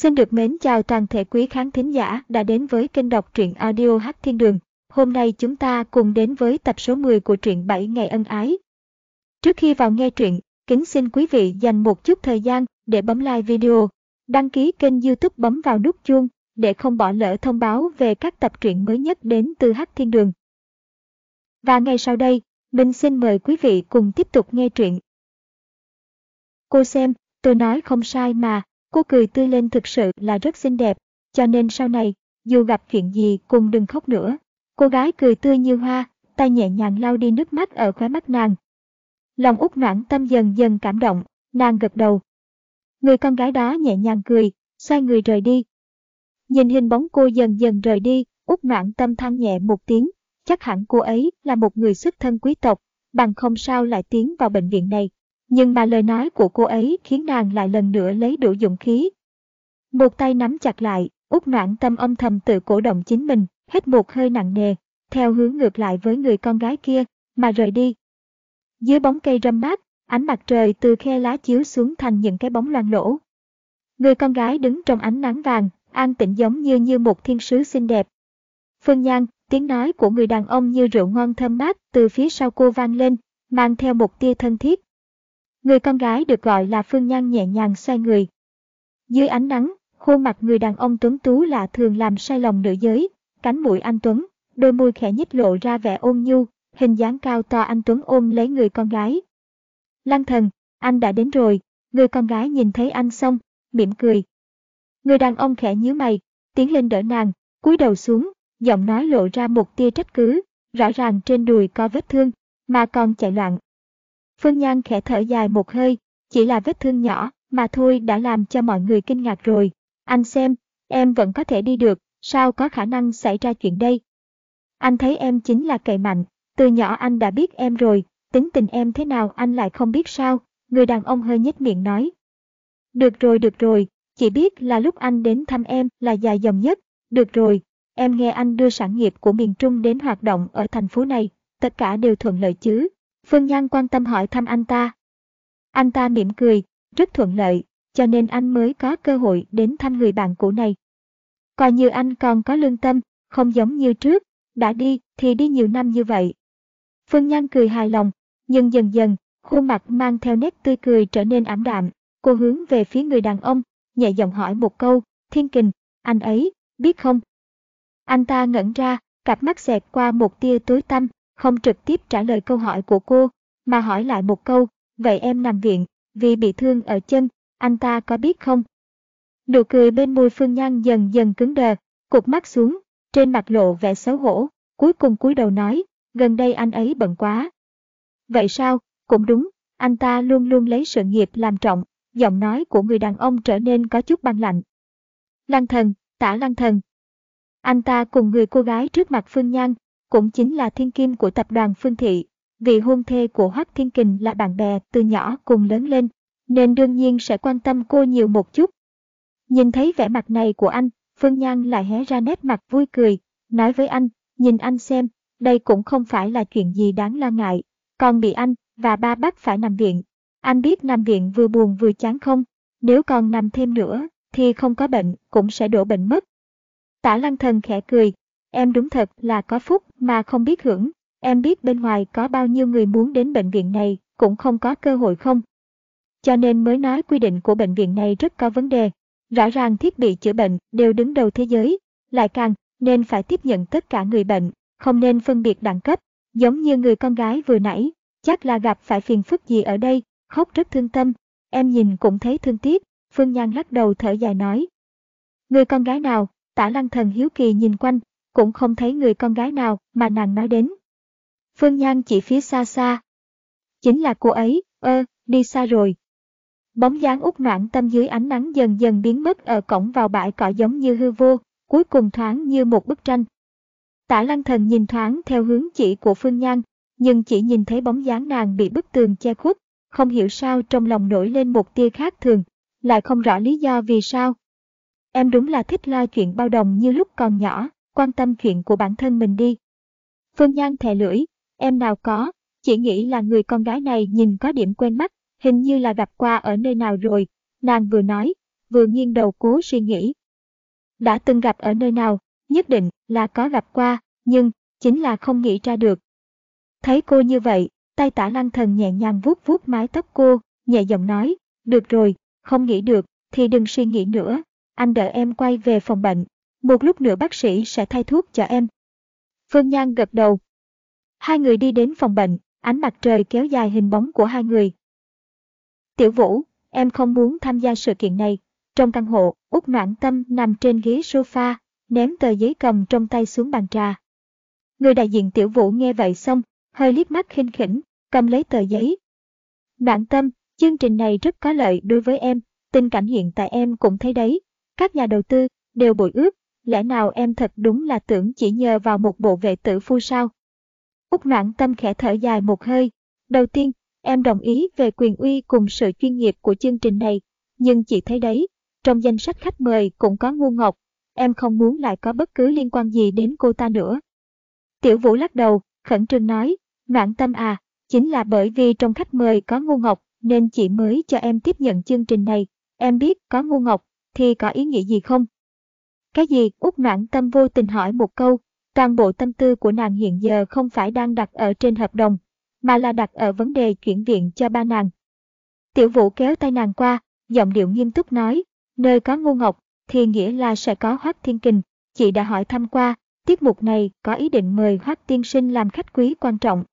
Xin được mến chào toàn thể quý khán thính giả đã đến với kênh đọc truyện audio Hát Thiên Đường. Hôm nay chúng ta cùng đến với tập số 10 của truyện 7 ngày ân ái. Trước khi vào nghe truyện, kính xin quý vị dành một chút thời gian để bấm like video, đăng ký kênh youtube bấm vào nút chuông để không bỏ lỡ thông báo về các tập truyện mới nhất đến từ Hát Thiên Đường. Và ngay sau đây, mình xin mời quý vị cùng tiếp tục nghe truyện. Cô xem, tôi nói không sai mà, Cô cười tươi lên thực sự là rất xinh đẹp, cho nên sau này, dù gặp chuyện gì cùng đừng khóc nữa. Cô gái cười tươi như hoa, tay nhẹ nhàng lau đi nước mắt ở khóe mắt nàng. Lòng út noãn tâm dần dần cảm động, nàng gật đầu. Người con gái đó nhẹ nhàng cười, xoay người rời đi. Nhìn hình bóng cô dần dần rời đi, út noãn tâm than nhẹ một tiếng, chắc hẳn cô ấy là một người xuất thân quý tộc, bằng không sao lại tiến vào bệnh viện này nhưng mà lời nói của cô ấy khiến nàng lại lần nữa lấy đủ dũng khí. Một tay nắm chặt lại, út noãn tâm âm thầm tự cổ động chính mình, hít một hơi nặng nề, theo hướng ngược lại với người con gái kia, mà rời đi. Dưới bóng cây râm mát, ánh mặt trời từ khe lá chiếu xuống thành những cái bóng loang lỗ. Người con gái đứng trong ánh nắng vàng, an tĩnh giống như như một thiên sứ xinh đẹp. Phương Nhan, tiếng nói của người đàn ông như rượu ngon thơm mát từ phía sau cô vang lên, mang theo một tia thân thiết, Người con gái được gọi là Phương Nhan nhẹ nhàng xoay người. Dưới ánh nắng, khuôn mặt người đàn ông tuấn tú lạ thường làm say lòng nữ giới, cánh mũi anh Tuấn, đôi môi khẽ nhích lộ ra vẻ ôn nhu, hình dáng cao to anh Tuấn ôm lấy người con gái. Lăng thần, anh đã đến rồi, người con gái nhìn thấy anh xong, mỉm cười. Người đàn ông khẽ nhíu mày, tiến lên đỡ nàng, cúi đầu xuống, giọng nói lộ ra một tia trách cứ, rõ ràng trên đùi có vết thương, mà còn chạy loạn, Phương Nhan khẽ thở dài một hơi, chỉ là vết thương nhỏ mà thôi đã làm cho mọi người kinh ngạc rồi. Anh xem, em vẫn có thể đi được, sao có khả năng xảy ra chuyện đây? Anh thấy em chính là cậy mạnh, từ nhỏ anh đã biết em rồi, tính tình em thế nào anh lại không biết sao, người đàn ông hơi nhếch miệng nói. Được rồi được rồi, chỉ biết là lúc anh đến thăm em là dài dòng nhất, được rồi, em nghe anh đưa sản nghiệp của miền Trung đến hoạt động ở thành phố này, tất cả đều thuận lợi chứ, Phương Nhan quan tâm hỏi thăm anh ta. Anh ta mỉm cười, rất thuận lợi, cho nên anh mới có cơ hội đến thăm người bạn cũ này. Coi như anh còn có lương tâm, không giống như trước, đã đi thì đi nhiều năm như vậy. Phương Nhan cười hài lòng, nhưng dần dần, khuôn mặt mang theo nét tươi cười trở nên ảm đạm. Cô hướng về phía người đàn ông, nhẹ giọng hỏi một câu, Thiên Kình, anh ấy, biết không? Anh ta ngẩn ra, cặp mắt xẹt qua một tia tối tăm, không trực tiếp trả lời câu hỏi của cô, mà hỏi lại một câu, vậy em nằm viện, vì bị thương ở chân, anh ta có biết không? Nụ cười bên môi Phương Nhan dần dần cứng đờ, cụp mắt xuống, trên mặt lộ vẻ xấu hổ, cuối cùng cúi đầu nói, gần đây anh ấy bận quá. Vậy sao, cũng đúng, anh ta luôn luôn lấy sự nghiệp làm trọng, giọng nói của người đàn ông trở nên có chút băng lạnh. Lăng thần, tả lăng thần. Anh ta cùng người cô gái trước mặt Phương Nhan cũng chính là thiên kim của tập đoàn Phương Thị. Vị hôn thê của Hoắc Thiên Kình là bạn bè từ nhỏ cùng lớn lên, nên đương nhiên sẽ quan tâm cô nhiều một chút. Nhìn thấy vẻ mặt này của anh, Phương Nhan lại hé ra nét mặt vui cười, nói với anh, nhìn anh xem, đây cũng không phải là chuyện gì đáng lo ngại, còn bị anh và ba bác phải nằm viện. Anh biết nằm viện vừa buồn vừa chán không, nếu còn nằm thêm nữa thì không có bệnh cũng sẽ đổ bệnh mất. Tả lăng thần khẽ cười, Em đúng thật là có phúc mà không biết hưởng. Em biết bên ngoài có bao nhiêu người muốn đến bệnh viện này cũng không có cơ hội không. Cho nên mới nói quy định của bệnh viện này rất có vấn đề. Rõ ràng thiết bị chữa bệnh đều đứng đầu thế giới, lại càng nên phải tiếp nhận tất cả người bệnh, không nên phân biệt đẳng cấp. Giống như người con gái vừa nãy, chắc là gặp phải phiền phức gì ở đây, khóc rất thương tâm. Em nhìn cũng thấy thương tiếc, Phương Nhan lắc đầu thở dài nói. Người con gái nào, tả lăng thần hiếu kỳ nhìn quanh, cũng không thấy người con gái nào mà nàng nói đến. Phương Nhan chỉ phía xa xa. Chính là cô ấy, ơ, đi xa rồi. Bóng dáng út noạn tâm dưới ánh nắng dần dần biến mất ở cổng vào bãi cỏ giống như hư vô, cuối cùng thoáng như một bức tranh. Tả lăng thần nhìn thoáng theo hướng chỉ của Phương Nhan, nhưng chỉ nhìn thấy bóng dáng nàng bị bức tường che khuất, không hiểu sao trong lòng nổi lên một tia khác thường, lại không rõ lý do vì sao. Em đúng là thích lo chuyện bao đồng như lúc còn nhỏ quan tâm chuyện của bản thân mình đi. Phương Nhan thè lưỡi, em nào có, chỉ nghĩ là người con gái này nhìn có điểm quen mắt, hình như là gặp qua ở nơi nào rồi. Nàng vừa nói, vừa nghiêng đầu cố suy nghĩ. Đã từng gặp ở nơi nào, nhất định là có gặp qua, nhưng chính là không nghĩ ra được. Thấy cô như vậy, tay tả lăng thần nhẹ nhàng vuốt vuốt mái tóc cô, nhẹ giọng nói, được rồi, không nghĩ được, thì đừng suy nghĩ nữa, anh đợi em quay về phòng bệnh, một lúc nữa bác sĩ sẽ thay thuốc cho em. Phương Nhan gật đầu. Hai người đi đến phòng bệnh, ánh mặt trời kéo dài hình bóng của hai người. Tiểu Vũ, em không muốn tham gia sự kiện này. Trong căn hộ, Úc Noãn Tâm nằm trên ghế sofa, ném tờ giấy cầm trong tay xuống bàn trà. Người đại diện Tiểu Vũ nghe vậy xong, hơi liếc mắt khinh khỉnh, cầm lấy tờ giấy. Noãn Tâm, chương trình này rất có lợi đối với em, tình cảnh hiện tại em cũng thấy đấy. Các nhà đầu tư đều bội ước, lẽ nào em thật đúng là tưởng chỉ nhờ vào một bộ vệ tử phu sao? Úc noãn tâm khẽ thở dài một hơi. Đầu tiên, em đồng ý về quyền uy cùng sự chuyên nghiệp của chương trình này, nhưng chị thấy đấy, trong danh sách khách mời cũng có ngu ngọc, em không muốn lại có bất cứ liên quan gì đến cô ta nữa. Tiểu Vũ lắc đầu, khẩn trương nói, noãn tâm à, chính là bởi vì trong khách mời có ngu ngọc nên chị mới cho em tiếp nhận chương trình này. Em biết có ngu ngọc thì có ý nghĩa gì không? Cái gì? Út noãn tâm vô tình hỏi một câu, toàn bộ tâm tư của nàng hiện giờ không phải đang đặt ở trên hợp đồng, mà là đặt ở vấn đề chuyển viện cho ba nàng. Tiểu vũ kéo tay nàng qua, giọng điệu nghiêm túc nói, nơi có ngu ngọc, thì nghĩa là sẽ có hoác thiên kình. Chị đã hỏi thăm qua, tiết mục này có ý định mời hoác tiên sinh làm khách quý quan trọng.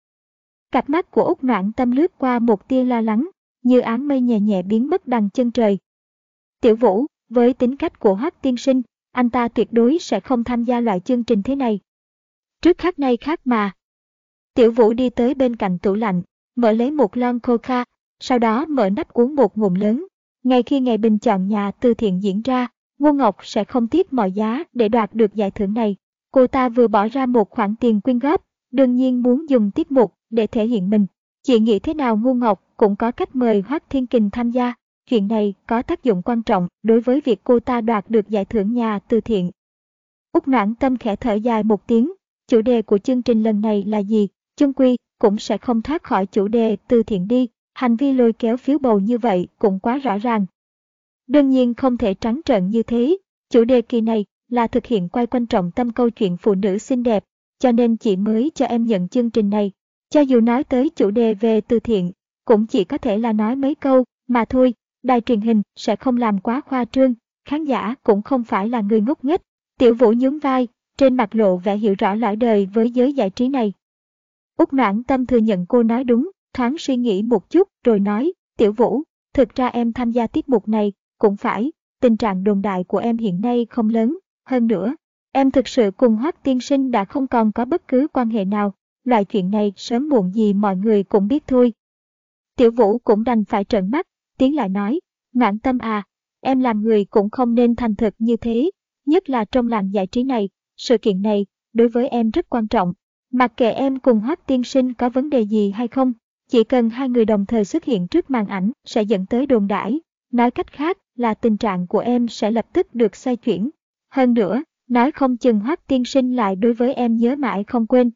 Cặp mắt của Úc Noãn Tâm lướt qua một tia lo lắng, như áng mây nhẹ nhẹ biến mất đằng chân trời. Tiểu Vũ, với tính cách của Hoắc tiên sinh, anh ta tuyệt đối sẽ không tham gia loại chương trình thế này. Trước khác nay khác mà. Tiểu Vũ đi tới bên cạnh tủ lạnh, mở lấy một lon coca, sau đó mở nắp uống một ngụm lớn. Ngay khi ngày bình chọn nhà từ thiện diễn ra, Ngô Ngọc sẽ không tiếc mọi giá để đoạt được giải thưởng này. Cô ta vừa bỏ ra một khoản tiền quyên góp, đương nhiên muốn dùng tiết mục để thể hiện mình. Chị nghĩ thế nào Ngô Ngọc cũng có cách mời Hoác Thiên Kình tham gia. Chuyện này có tác dụng quan trọng đối với việc cô ta đoạt được giải thưởng nhà từ thiện. Úc noãn tâm khẽ thở dài một tiếng, chủ đề của chương trình lần này là gì, chung quy cũng sẽ không thoát khỏi chủ đề từ thiện đi, hành vi lôi kéo phiếu bầu như vậy cũng quá rõ ràng. Đương nhiên không thể trắng trợn như thế, chủ đề kỳ này là thực hiện quay quanh trọng tâm câu chuyện phụ nữ xinh đẹp, cho nên chị mới cho em nhận chương trình này. Cho dù nói tới chủ đề về từ thiện, cũng chỉ có thể là nói mấy câu, mà thôi, đài truyền hình sẽ không làm quá khoa trương, khán giả cũng không phải là người ngốc nghếch. Tiểu Vũ nhún vai, trên mặt lộ vẻ hiểu rõ lõi đời với giới giải trí này. Úc noãn tâm thừa nhận cô nói đúng, thoáng suy nghĩ một chút rồi nói, Tiểu Vũ, thực ra em tham gia tiết mục này, cũng phải, tình trạng đồn đại của em hiện nay không lớn, hơn nữa, em thực sự cùng Hoắc tiên sinh đã không còn có bất cứ quan hệ nào, loại chuyện này sớm muộn gì mọi người cũng biết thôi. Tiểu Vũ cũng đành phải trợn mắt, tiến lại nói, ngạn tâm à, em làm người cũng không nên thành thực như thế, nhất là trong làng giải trí này, sự kiện này, đối với em rất quan trọng. Mặc kệ em cùng Hoắc tiên sinh có vấn đề gì hay không, chỉ cần hai người đồng thời xuất hiện trước màn ảnh sẽ dẫn tới đồn đãi. Nói cách khác là tình trạng của em sẽ lập tức được xoay chuyển. Hơn nữa, nói không chừng Hoắc tiên sinh lại đối với em nhớ mãi không quên.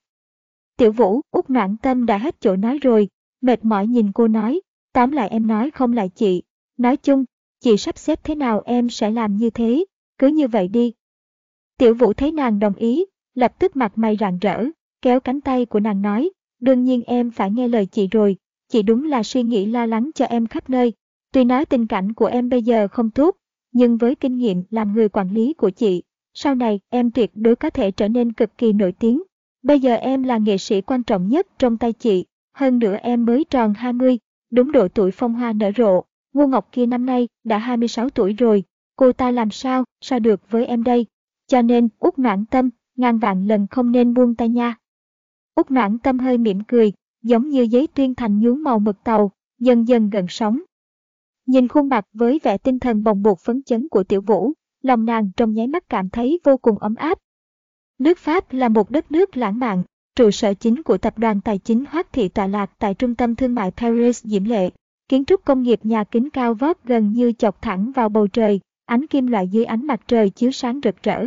Tiểu Vũ, út ngạn tâm đã hết chỗ nói rồi, mệt mỏi nhìn cô nói, tóm lại em nói không lại chị. Nói chung, chị sắp xếp thế nào em sẽ làm như thế, cứ như vậy đi. Tiểu Vũ thấy nàng đồng ý, lập tức mặt mày rạng rỡ, kéo cánh tay của nàng nói, đương nhiên em phải nghe lời chị rồi, chị đúng là suy nghĩ lo lắng cho em khắp nơi. Tuy nói tình cảnh của em bây giờ không tốt, nhưng với kinh nghiệm làm người quản lý của chị, sau này em tuyệt đối có thể trở nên cực kỳ nổi tiếng. Bây giờ em là nghệ sĩ quan trọng nhất trong tay chị, hơn nữa em mới tròn 20, đúng độ tuổi phong hoa nở rộ. Ngô Ngọc kia năm nay đã 26 tuổi rồi, cô ta làm sao, sao được với em đây? Cho nên, út noãn tâm, ngàn vạn lần không nên buông tay nha. Út noãn tâm hơi mỉm cười, giống như giấy tuyên thành nhuốm màu mực tàu, dần dần gần sóng. Nhìn khuôn mặt với vẻ tinh thần bồng bột phấn chấn của tiểu vũ, lòng nàng trong nháy mắt cảm thấy vô cùng ấm áp. Nước Pháp là một đất nước lãng mạn, trụ sở chính của tập đoàn tài chính Hoắc Thị tọa lạc tại trung tâm thương mại Paris Diễm Lệ. Kiến trúc công nghiệp nhà kính cao vót gần như chọc thẳng vào bầu trời, ánh kim loại dưới ánh mặt trời chiếu sáng rực rỡ.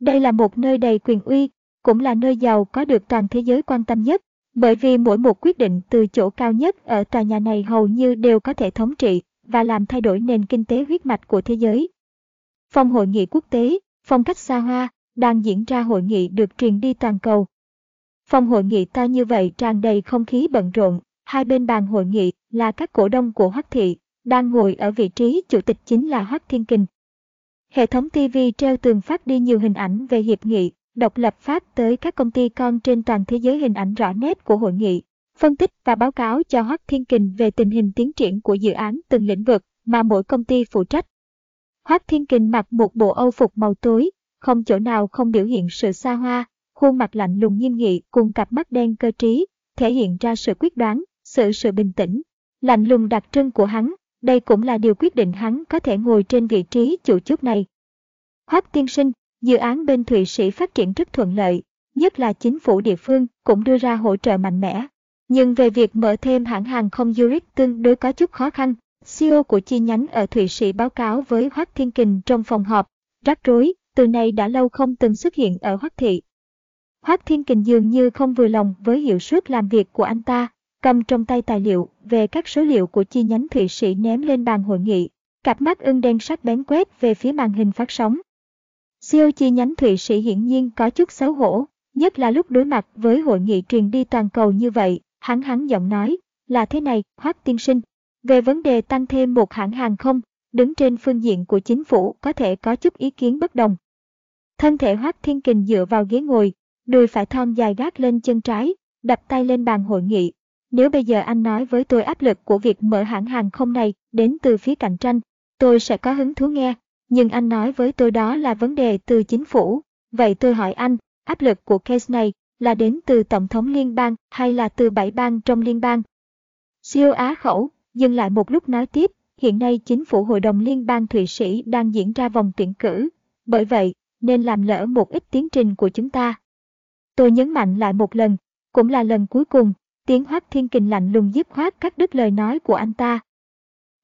Đây là một nơi đầy quyền uy, cũng là nơi giàu có được toàn thế giới quan tâm nhất, bởi vì mỗi một quyết định từ chỗ cao nhất ở tòa nhà này hầu như đều có thể thống trị và làm thay đổi nền kinh tế huyết mạch của thế giới. Phòng hội nghị quốc tế, phong cách xa hoa, đang diễn ra hội nghị được truyền đi toàn cầu. Phòng hội nghị to như vậy tràn đầy không khí bận rộn, hai bên bàn hội nghị là các cổ đông của Hoắc Thị, đang ngồi ở vị trí chủ tịch chính là Hoắc Thiên Kình. Hệ thống TV treo tường phát đi nhiều hình ảnh về hiệp nghị, độc lập phát tới các công ty con trên toàn thế giới hình ảnh rõ nét của hội nghị, phân tích và báo cáo cho Hoắc Thiên Kình về tình hình tiến triển của dự án từng lĩnh vực mà mỗi công ty phụ trách. Hoắc Thiên Kình mặc một bộ âu phục màu tối, không chỗ nào không biểu hiện sự xa hoa, khuôn mặt lạnh lùng nghiêm nghị cùng cặp mắt đen cơ trí, thể hiện ra sự quyết đoán, sự sự bình tĩnh, lạnh lùng đặc trưng của hắn, đây cũng là điều quyết định hắn có thể ngồi trên vị trí chủ chốt này. Hoác tiên sinh, dự án bên Thụy Sĩ phát triển rất thuận lợi, nhất là chính phủ địa phương cũng đưa ra hỗ trợ mạnh mẽ. Nhưng về việc mở thêm hãng hàng không Zurich tương đối có chút khó khăn, CEO của chi nhánh ở Thụy Sĩ báo cáo với Hoác Thiên Kình trong phòng họp, rắc rối, từ này đã lâu không từng xuất hiện ở Hoác Thị. Hoác Thiên Kình dường như không vừa lòng với hiệu suất làm việc của anh ta, cầm trong tay tài liệu về các số liệu của chi nhánh Thụy Sĩ ném lên bàn hội nghị, cặp mắt ưng đen sắc bén quét về phía màn hình phát sóng. CEO chi nhánh Thụy Sĩ hiển nhiên có chút xấu hổ, nhất là lúc đối mặt với hội nghị truyền đi toàn cầu như vậy, hắn hắn giọng nói, là thế này, Hoác tiên sinh, về vấn đề tăng thêm một hãng hàng không, đứng trên phương diện của chính phủ có thể có chút ý kiến bất đồng. Thân thể Hoác Thiên Kình dựa vào ghế ngồi, đùi phải thon dài gác lên chân trái, đập tay lên bàn hội nghị. Nếu bây giờ anh nói với tôi áp lực của việc mở hãng hàng không này đến từ phía cạnh tranh, tôi sẽ có hứng thú nghe. Nhưng anh nói với tôi đó là vấn đề từ chính phủ. Vậy tôi hỏi anh, áp lực của case này là đến từ Tổng thống liên bang hay là từ bảy bang trong liên bang? Siêu Á khẩu, dừng lại một lúc nói tiếp, hiện nay chính phủ Hội đồng Liên bang Thụy Sĩ đang diễn ra vòng tuyển cử. Bởi vậy, nên làm lỡ một ít tiến trình của chúng ta. Tôi nhấn mạnh lại một lần, cũng là lần cuối cùng, tiếng Hoác Thiên Kình lạnh lùng giúp khoát cắt đứt lời nói của anh ta.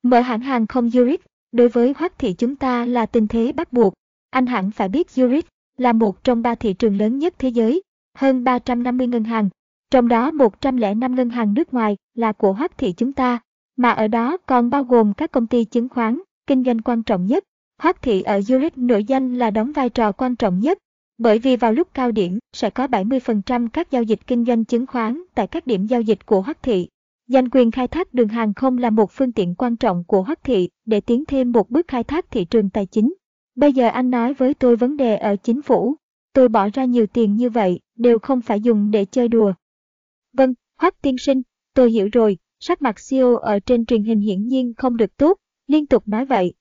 Mở hãng hàng không Zurich, đối với Hoác thị chúng ta là tình thế bắt buộc. Anh hẳn phải biết Zurich là một trong ba thị trường lớn nhất thế giới, hơn 350 ngân hàng, trong đó 105 ngân hàng nước ngoài là của Hoác thị chúng ta, mà ở đó còn bao gồm các công ty chứng khoán, kinh doanh quan trọng nhất. Hoác thị ở Zurich nổi danh là đóng vai trò quan trọng nhất, bởi vì vào lúc cao điểm sẽ có 70% các giao dịch kinh doanh chứng khoán tại các điểm giao dịch của Hoắc thị. Giành quyền khai thác đường hàng không là một phương tiện quan trọng của Hoắc thị để tiến thêm một bước khai thác thị trường tài chính. Bây giờ anh nói với tôi vấn đề ở chính phủ, tôi bỏ ra nhiều tiền như vậy đều không phải dùng để chơi đùa. Vâng, Hoắc tiên sinh, tôi hiểu rồi, sắc mặt CEO ở trên truyền hình hiển nhiên không được tốt, liên tục nói vậy.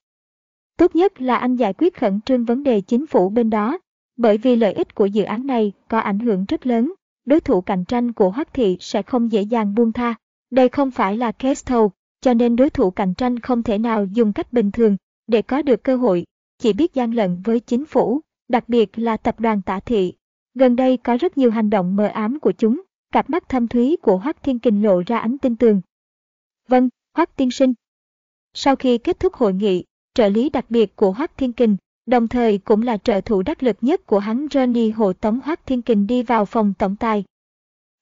Tốt nhất là anh giải quyết khẩn trương vấn đề chính phủ bên đó, bởi vì lợi ích của dự án này có ảnh hưởng rất lớn, đối thủ cạnh tranh của Hoắc Thị sẽ không dễ dàng buông tha. Đây không phải là case thầu, cho nên đối thủ cạnh tranh không thể nào dùng cách bình thường để có được cơ hội, chỉ biết gian lận với chính phủ, đặc biệt là tập đoàn Tả Thị. Gần đây có rất nhiều hành động mờ ám của chúng, cặp mắt thâm thúy của Hoắc Thiên Kình lộ ra ánh tinh tường. Vâng, Hoắc tiên sinh. Sau khi kết thúc hội nghị, trợ lý đặc biệt của Hoắc Thiên Kình, đồng thời cũng là trợ thủ đắc lực nhất của hắn Johnny hộ tống Hoắc Thiên Kình đi vào phòng tổng tài.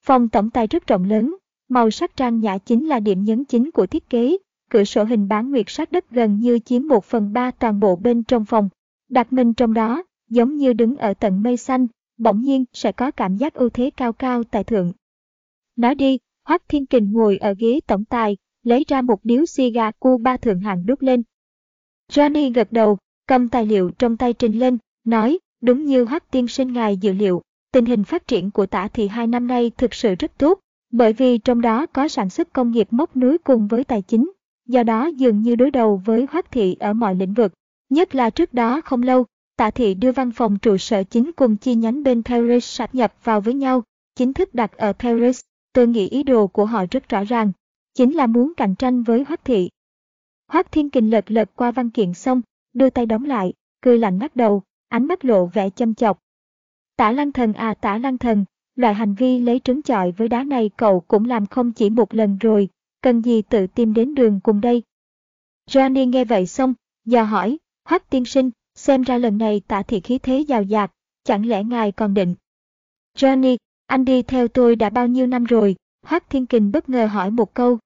Phòng tổng tài rất rộng lớn, màu sắc trang nhã chính là điểm nhấn chính của thiết kế, cửa sổ hình bán nguyệt sát đất gần như chiếm một phần ba toàn bộ bên trong phòng. Đặt mình trong đó, giống như đứng ở tận mây xanh, bỗng nhiên sẽ có cảm giác ưu thế cao cao tại thượng. Nói đi, Hoắc Thiên Kình ngồi ở ghế tổng tài, lấy ra một điếu xì gà ba thượng hạng đút lên. Johnny gật đầu, cầm tài liệu trong tay trình lên, nói, đúng như Hoắc tiên sinh ngài dự liệu, tình hình phát triển của tả thị hai năm nay thực sự rất tốt, bởi vì trong đó có sản xuất công nghiệp móc núi cùng với tài chính, do đó dường như đối đầu với Hoắc thị ở mọi lĩnh vực. Nhất là trước đó không lâu, tạ thị đưa văn phòng trụ sở chính cùng chi nhánh bên Paris sáp nhập vào với nhau, chính thức đặt ở Paris. Tôi nghĩ ý đồ của họ rất rõ ràng, chính là muốn cạnh tranh với Hoắc thị. Hoắc Thiên Kình lật lật qua văn kiện xong, đưa tay đóng lại, cười lạnh ngắt đầu, ánh mắt lộ vẻ châm chọc. Tả lăng thần à tả lăng thần, loại hành vi lấy trứng chọi với đá này cậu cũng làm không chỉ một lần rồi, cần gì tự tìm đến đường cùng đây. Johnny nghe vậy xong, dò hỏi, Hoắc tiên sinh, xem ra lần này tả thị khí thế giàu dạt, chẳng lẽ ngài còn định. Johnny, anh đi theo tôi đã bao nhiêu năm rồi, Hoắc Thiên Kình bất ngờ hỏi một câu.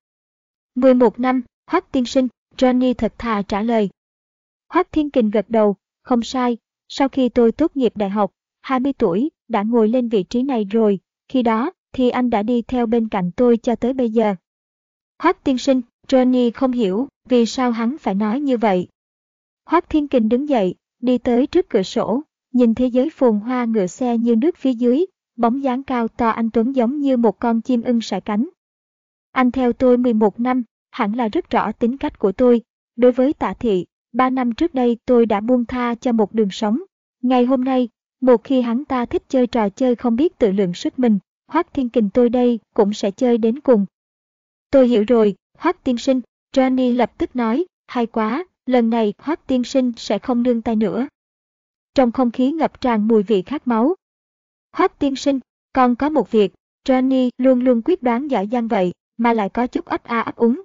11 năm, Hoắc tiên sinh, Johnny thật thà trả lời. Hoác Thiên Kình gật đầu, không sai, sau khi tôi tốt nghiệp đại học, 20 tuổi, đã ngồi lên vị trí này rồi, khi đó, thì anh đã đi theo bên cạnh tôi cho tới bây giờ. Hoác tiên sinh, Johnny không hiểu vì sao hắn phải nói như vậy. Hoác Thiên Kình đứng dậy, đi tới trước cửa sổ, nhìn thế giới phồn hoa ngựa xe như nước phía dưới, bóng dáng cao to anh Tuấn giống như một con chim ưng sải cánh. Anh theo tôi 11 năm, hẳn là rất rõ tính cách của tôi. Đối với tạ thị, ba năm trước đây tôi đã buông tha cho một đường sống. Ngày hôm nay, một khi hắn ta thích chơi trò chơi không biết tự lượng sức mình, Hoác Thiên Kình tôi đây cũng sẽ chơi đến cùng. Tôi hiểu rồi, Hoác Tiên Sinh, Johnny lập tức nói, hay quá, lần này Hoác Tiên Sinh sẽ không nương tay nữa. Trong không khí ngập tràn mùi vị khát máu. Hoác Tiên Sinh, còn có một việc, Johnny luôn luôn quyết đoán giỏi giang vậy, mà lại có chút ấp a ấp úng.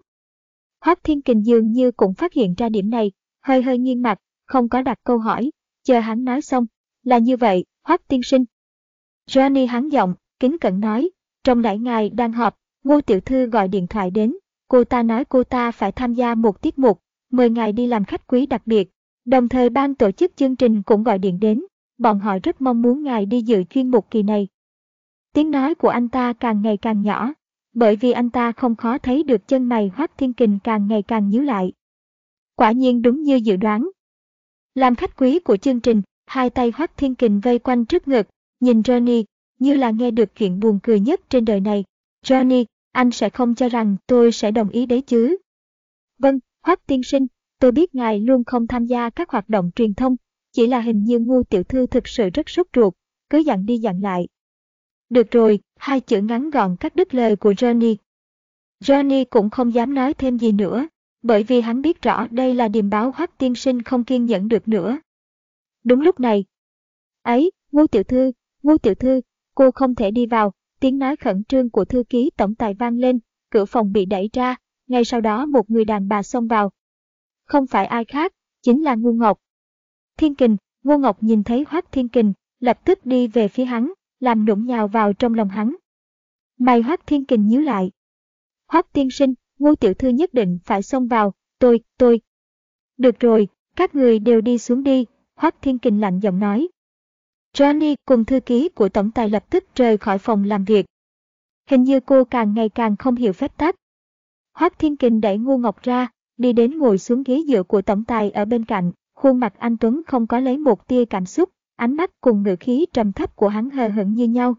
Hoác Thiên Kình dường như cũng phát hiện ra điểm này, hơi hơi nghiêng mặt, không có đặt câu hỏi, chờ hắn nói xong. Là như vậy, Hoác Tiên Sinh. Johnny hắn giọng, kính cẩn nói, trong đại ngài đang họp, ngô tiểu thư gọi điện thoại đến, cô ta nói cô ta phải tham gia một tiết mục, mời ngài đi làm khách quý đặc biệt, đồng thời ban tổ chức chương trình cũng gọi điện đến, bọn họ rất mong muốn ngài đi dự chuyên mục kỳ này. Tiếng nói của anh ta càng ngày càng nhỏ, bởi vì anh ta không khó thấy được chân mày Hoác Thiên Kình càng ngày càng nhíu lại. Quả nhiên đúng như dự đoán. Làm khách quý của chương trình, hai tay Hoác Thiên Kình vây quanh trước ngực, nhìn Johnny, như là nghe được chuyện buồn cười nhất trên đời này. Johnny, anh sẽ không cho rằng tôi sẽ đồng ý đấy chứ. Vâng, Hoác Tiên Sinh, tôi biết ngài luôn không tham gia các hoạt động truyền thông, chỉ là hình như ngu tiểu thư thực sự rất sốt ruột, cứ dặn đi dặn lại. Được rồi, hai chữ ngắn gọn cắt đứt lời của Johnny. Johnny cũng không dám nói thêm gì nữa, bởi vì hắn biết rõ đây là điềm báo hoắc tiên sinh không kiên nhẫn được nữa. Đúng lúc này. Ấy, ngu tiểu thư, ngu tiểu thư, cô không thể đi vào, tiếng nói khẩn trương của thư ký tổng tài vang lên, cửa phòng bị đẩy ra, ngay sau đó một người đàn bà xông vào. Không phải ai khác, chính là Ngu Ngọc. Thiên Kình, Ngô Ngọc nhìn thấy Hoắc Thiên Kình, lập tức đi về phía hắn, làm nũng nhào vào trong lòng hắn. Mày Hoắc Thiên Kình nhíu lại. Hoắc tiên sinh, Ngô tiểu thư nhất định phải xông vào, tôi, tôi. Được rồi, các người đều đi xuống đi, Hoác Thiên Kình lạnh giọng nói. Johnny cùng thư ký của tổng tài lập tức rời khỏi phòng làm việc. Hình như cô càng ngày càng không hiểu phép tắc. Hoác Thiên Kình đẩy Ngô Ngọc ra, đi đến ngồi xuống ghế dựa của tổng tài ở bên cạnh, khuôn mặt anh Tuấn không có lấy một tia cảm xúc, ánh mắt cùng ngữ khí trầm thấp của hắn hờ hững như nhau.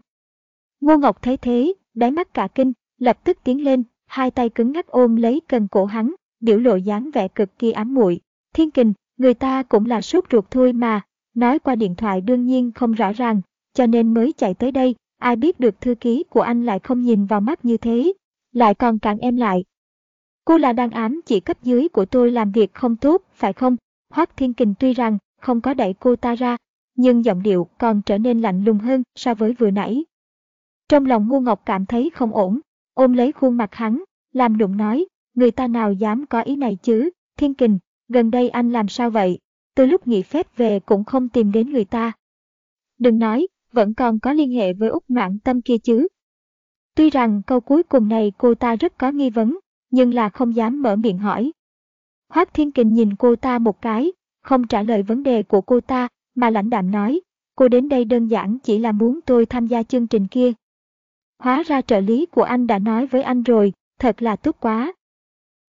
Ngô Ngọc thấy thế, đáy mắt cả kinh, lập tức tiến lên, hai tay cứng ngắc ôm lấy cần cổ hắn, biểu lộ dáng vẻ cực kỳ ám muội. Thiên Kình, người ta cũng là sốt ruột thôi mà, nói qua điện thoại đương nhiên không rõ ràng, cho nên mới chạy tới đây, ai biết được thư ký của anh lại không nhìn vào mắt như thế, lại còn cản em lại. Cô là đang ám chỉ cấp dưới của tôi làm việc không tốt, phải không? Hoác Thiên Kình tuy rằng không có đẩy cô ta ra, nhưng giọng điệu còn trở nên lạnh lùng hơn so với vừa nãy. Trong lòng ngu ngọc cảm thấy không ổn, ôm lấy khuôn mặt hắn, làm đụng nói, người ta nào dám có ý này chứ, Thiên Kình, gần đây anh làm sao vậy? từ lúc nghỉ phép về cũng không tìm đến người ta. Đừng nói, vẫn còn có liên hệ với Úc Noãn Tâm kia chứ. Tuy rằng câu cuối cùng này cô ta rất có nghi vấn, nhưng là không dám mở miệng hỏi. Hoác Thiên Kình nhìn cô ta một cái, không trả lời vấn đề của cô ta, mà lãnh đạm nói, cô đến đây đơn giản chỉ là muốn tôi tham gia chương trình kia. Hóa ra trợ lý của anh đã nói với anh rồi, thật là tốt quá.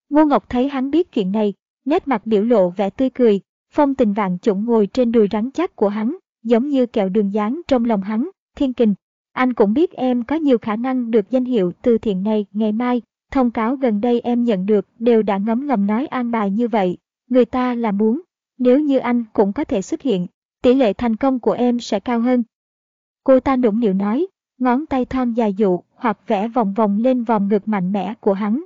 Ngô Ngọc thấy hắn biết chuyện này, nét mặt biểu lộ vẻ tươi cười, Phong tình vạn chủng ngồi trên đùi rắn chắc của hắn, giống như kẹo đường dán trong lòng hắn, thiên kình. Anh cũng biết em có nhiều khả năng được danh hiệu từ thiện này ngày mai, thông cáo gần đây em nhận được đều đã ngấm ngầm nói an bài như vậy. Người ta là muốn, nếu như anh cũng có thể xuất hiện, tỷ lệ thành công của em sẽ cao hơn. Cô ta nũng nịu nói, ngón tay thon dài dụ hoặc vẽ vòng vòng lên vòng ngực mạnh mẽ của hắn.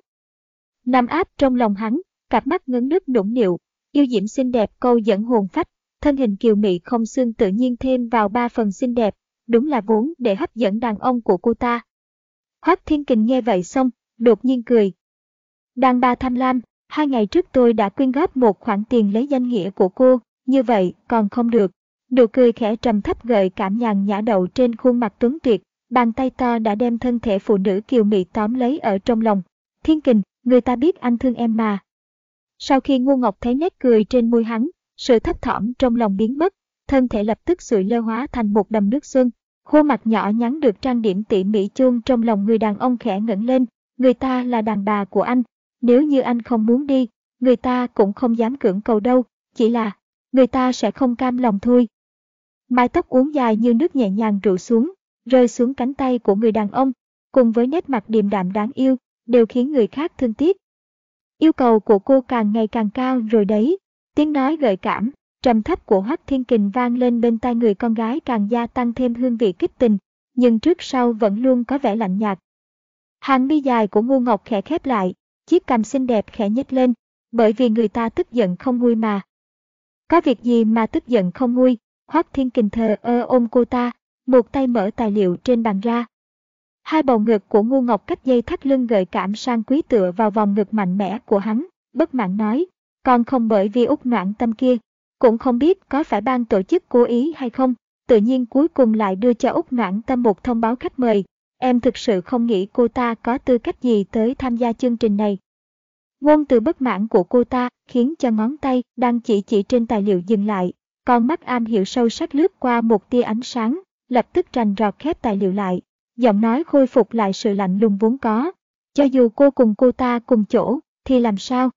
Nằm áp trong lòng hắn, cặp mắt ngấn nước nũng nịu, Yêu diễm xinh đẹp câu dẫn hồn phách, thân hình kiều mị không xương tự nhiên thêm vào ba phần xinh đẹp, đúng là vốn để hấp dẫn đàn ông của cô ta. Hoác Thiên Kình nghe vậy xong, đột nhiên cười. Đàn bà tham lam, hai ngày trước tôi đã quyên góp một khoản tiền lấy danh nghĩa của cô, như vậy còn không được. Nụ cười khẽ trầm thấp gợi cảm nhàn nhã đậu trên khuôn mặt tuấn tuyệt, bàn tay to đã đem thân thể phụ nữ kiều mị tóm lấy ở trong lòng. Thiên Kình, người ta biết anh thương em mà. Sau khi ngu ngọc thấy nét cười trên môi hắn, sự thấp thỏm trong lòng biến mất, thân thể lập tức sụi lơ hóa thành một đầm nước xuân. Khuôn mặt nhỏ nhắn được trang điểm tỉ mỉ chôn trong lòng người đàn ông khẽ ngẩng lên, người ta là đàn bà của anh, nếu như anh không muốn đi, người ta cũng không dám cưỡng cầu đâu, chỉ là người ta sẽ không cam lòng thôi. Mái tóc uốn dài như nước nhẹ nhàng rủ xuống, rơi xuống cánh tay của người đàn ông, cùng với nét mặt điềm đạm đáng yêu, đều khiến người khác thương tiếc. Yêu cầu của cô càng ngày càng cao rồi đấy, tiếng nói gợi cảm, trầm thấp của Hoắc Thiên Kình vang lên bên tai người con gái càng gia tăng thêm hương vị kích tình, nhưng trước sau vẫn luôn có vẻ lạnh nhạt. Hàng mi dài của Ngô Ngọc khẽ khép lại, chiếc cằm xinh đẹp khẽ nhếch lên, bởi vì người ta tức giận không nguôi mà. Có việc gì mà tức giận không nguôi, Hoắc Thiên Kình thờ ơ ôm cô ta, một tay mở tài liệu trên bàn ra. Hai bầu ngực của Ngô Ngọc cách dây thắt lưng gợi cảm sang quý tựa vào vòng ngực mạnh mẽ của hắn, bất mãn nói, còn không bởi vì út noạn tâm kia, cũng không biết có phải ban tổ chức cố ý hay không, tự nhiên cuối cùng lại đưa cho út noạn tâm một thông báo khách mời. Em thực sự không nghĩ cô ta có tư cách gì tới tham gia chương trình này. Ngôn từ bất mãn của cô ta khiến cho ngón tay đang chỉ chỉ trên tài liệu dừng lại, con mắt am hiểu sâu sắc lướt qua một tia ánh sáng, lập tức rành rọt khép tài liệu lại. Giọng nói khôi phục lại sự lạnh lùng vốn có. Cho dù cô cùng cô ta cùng chỗ, thì làm sao?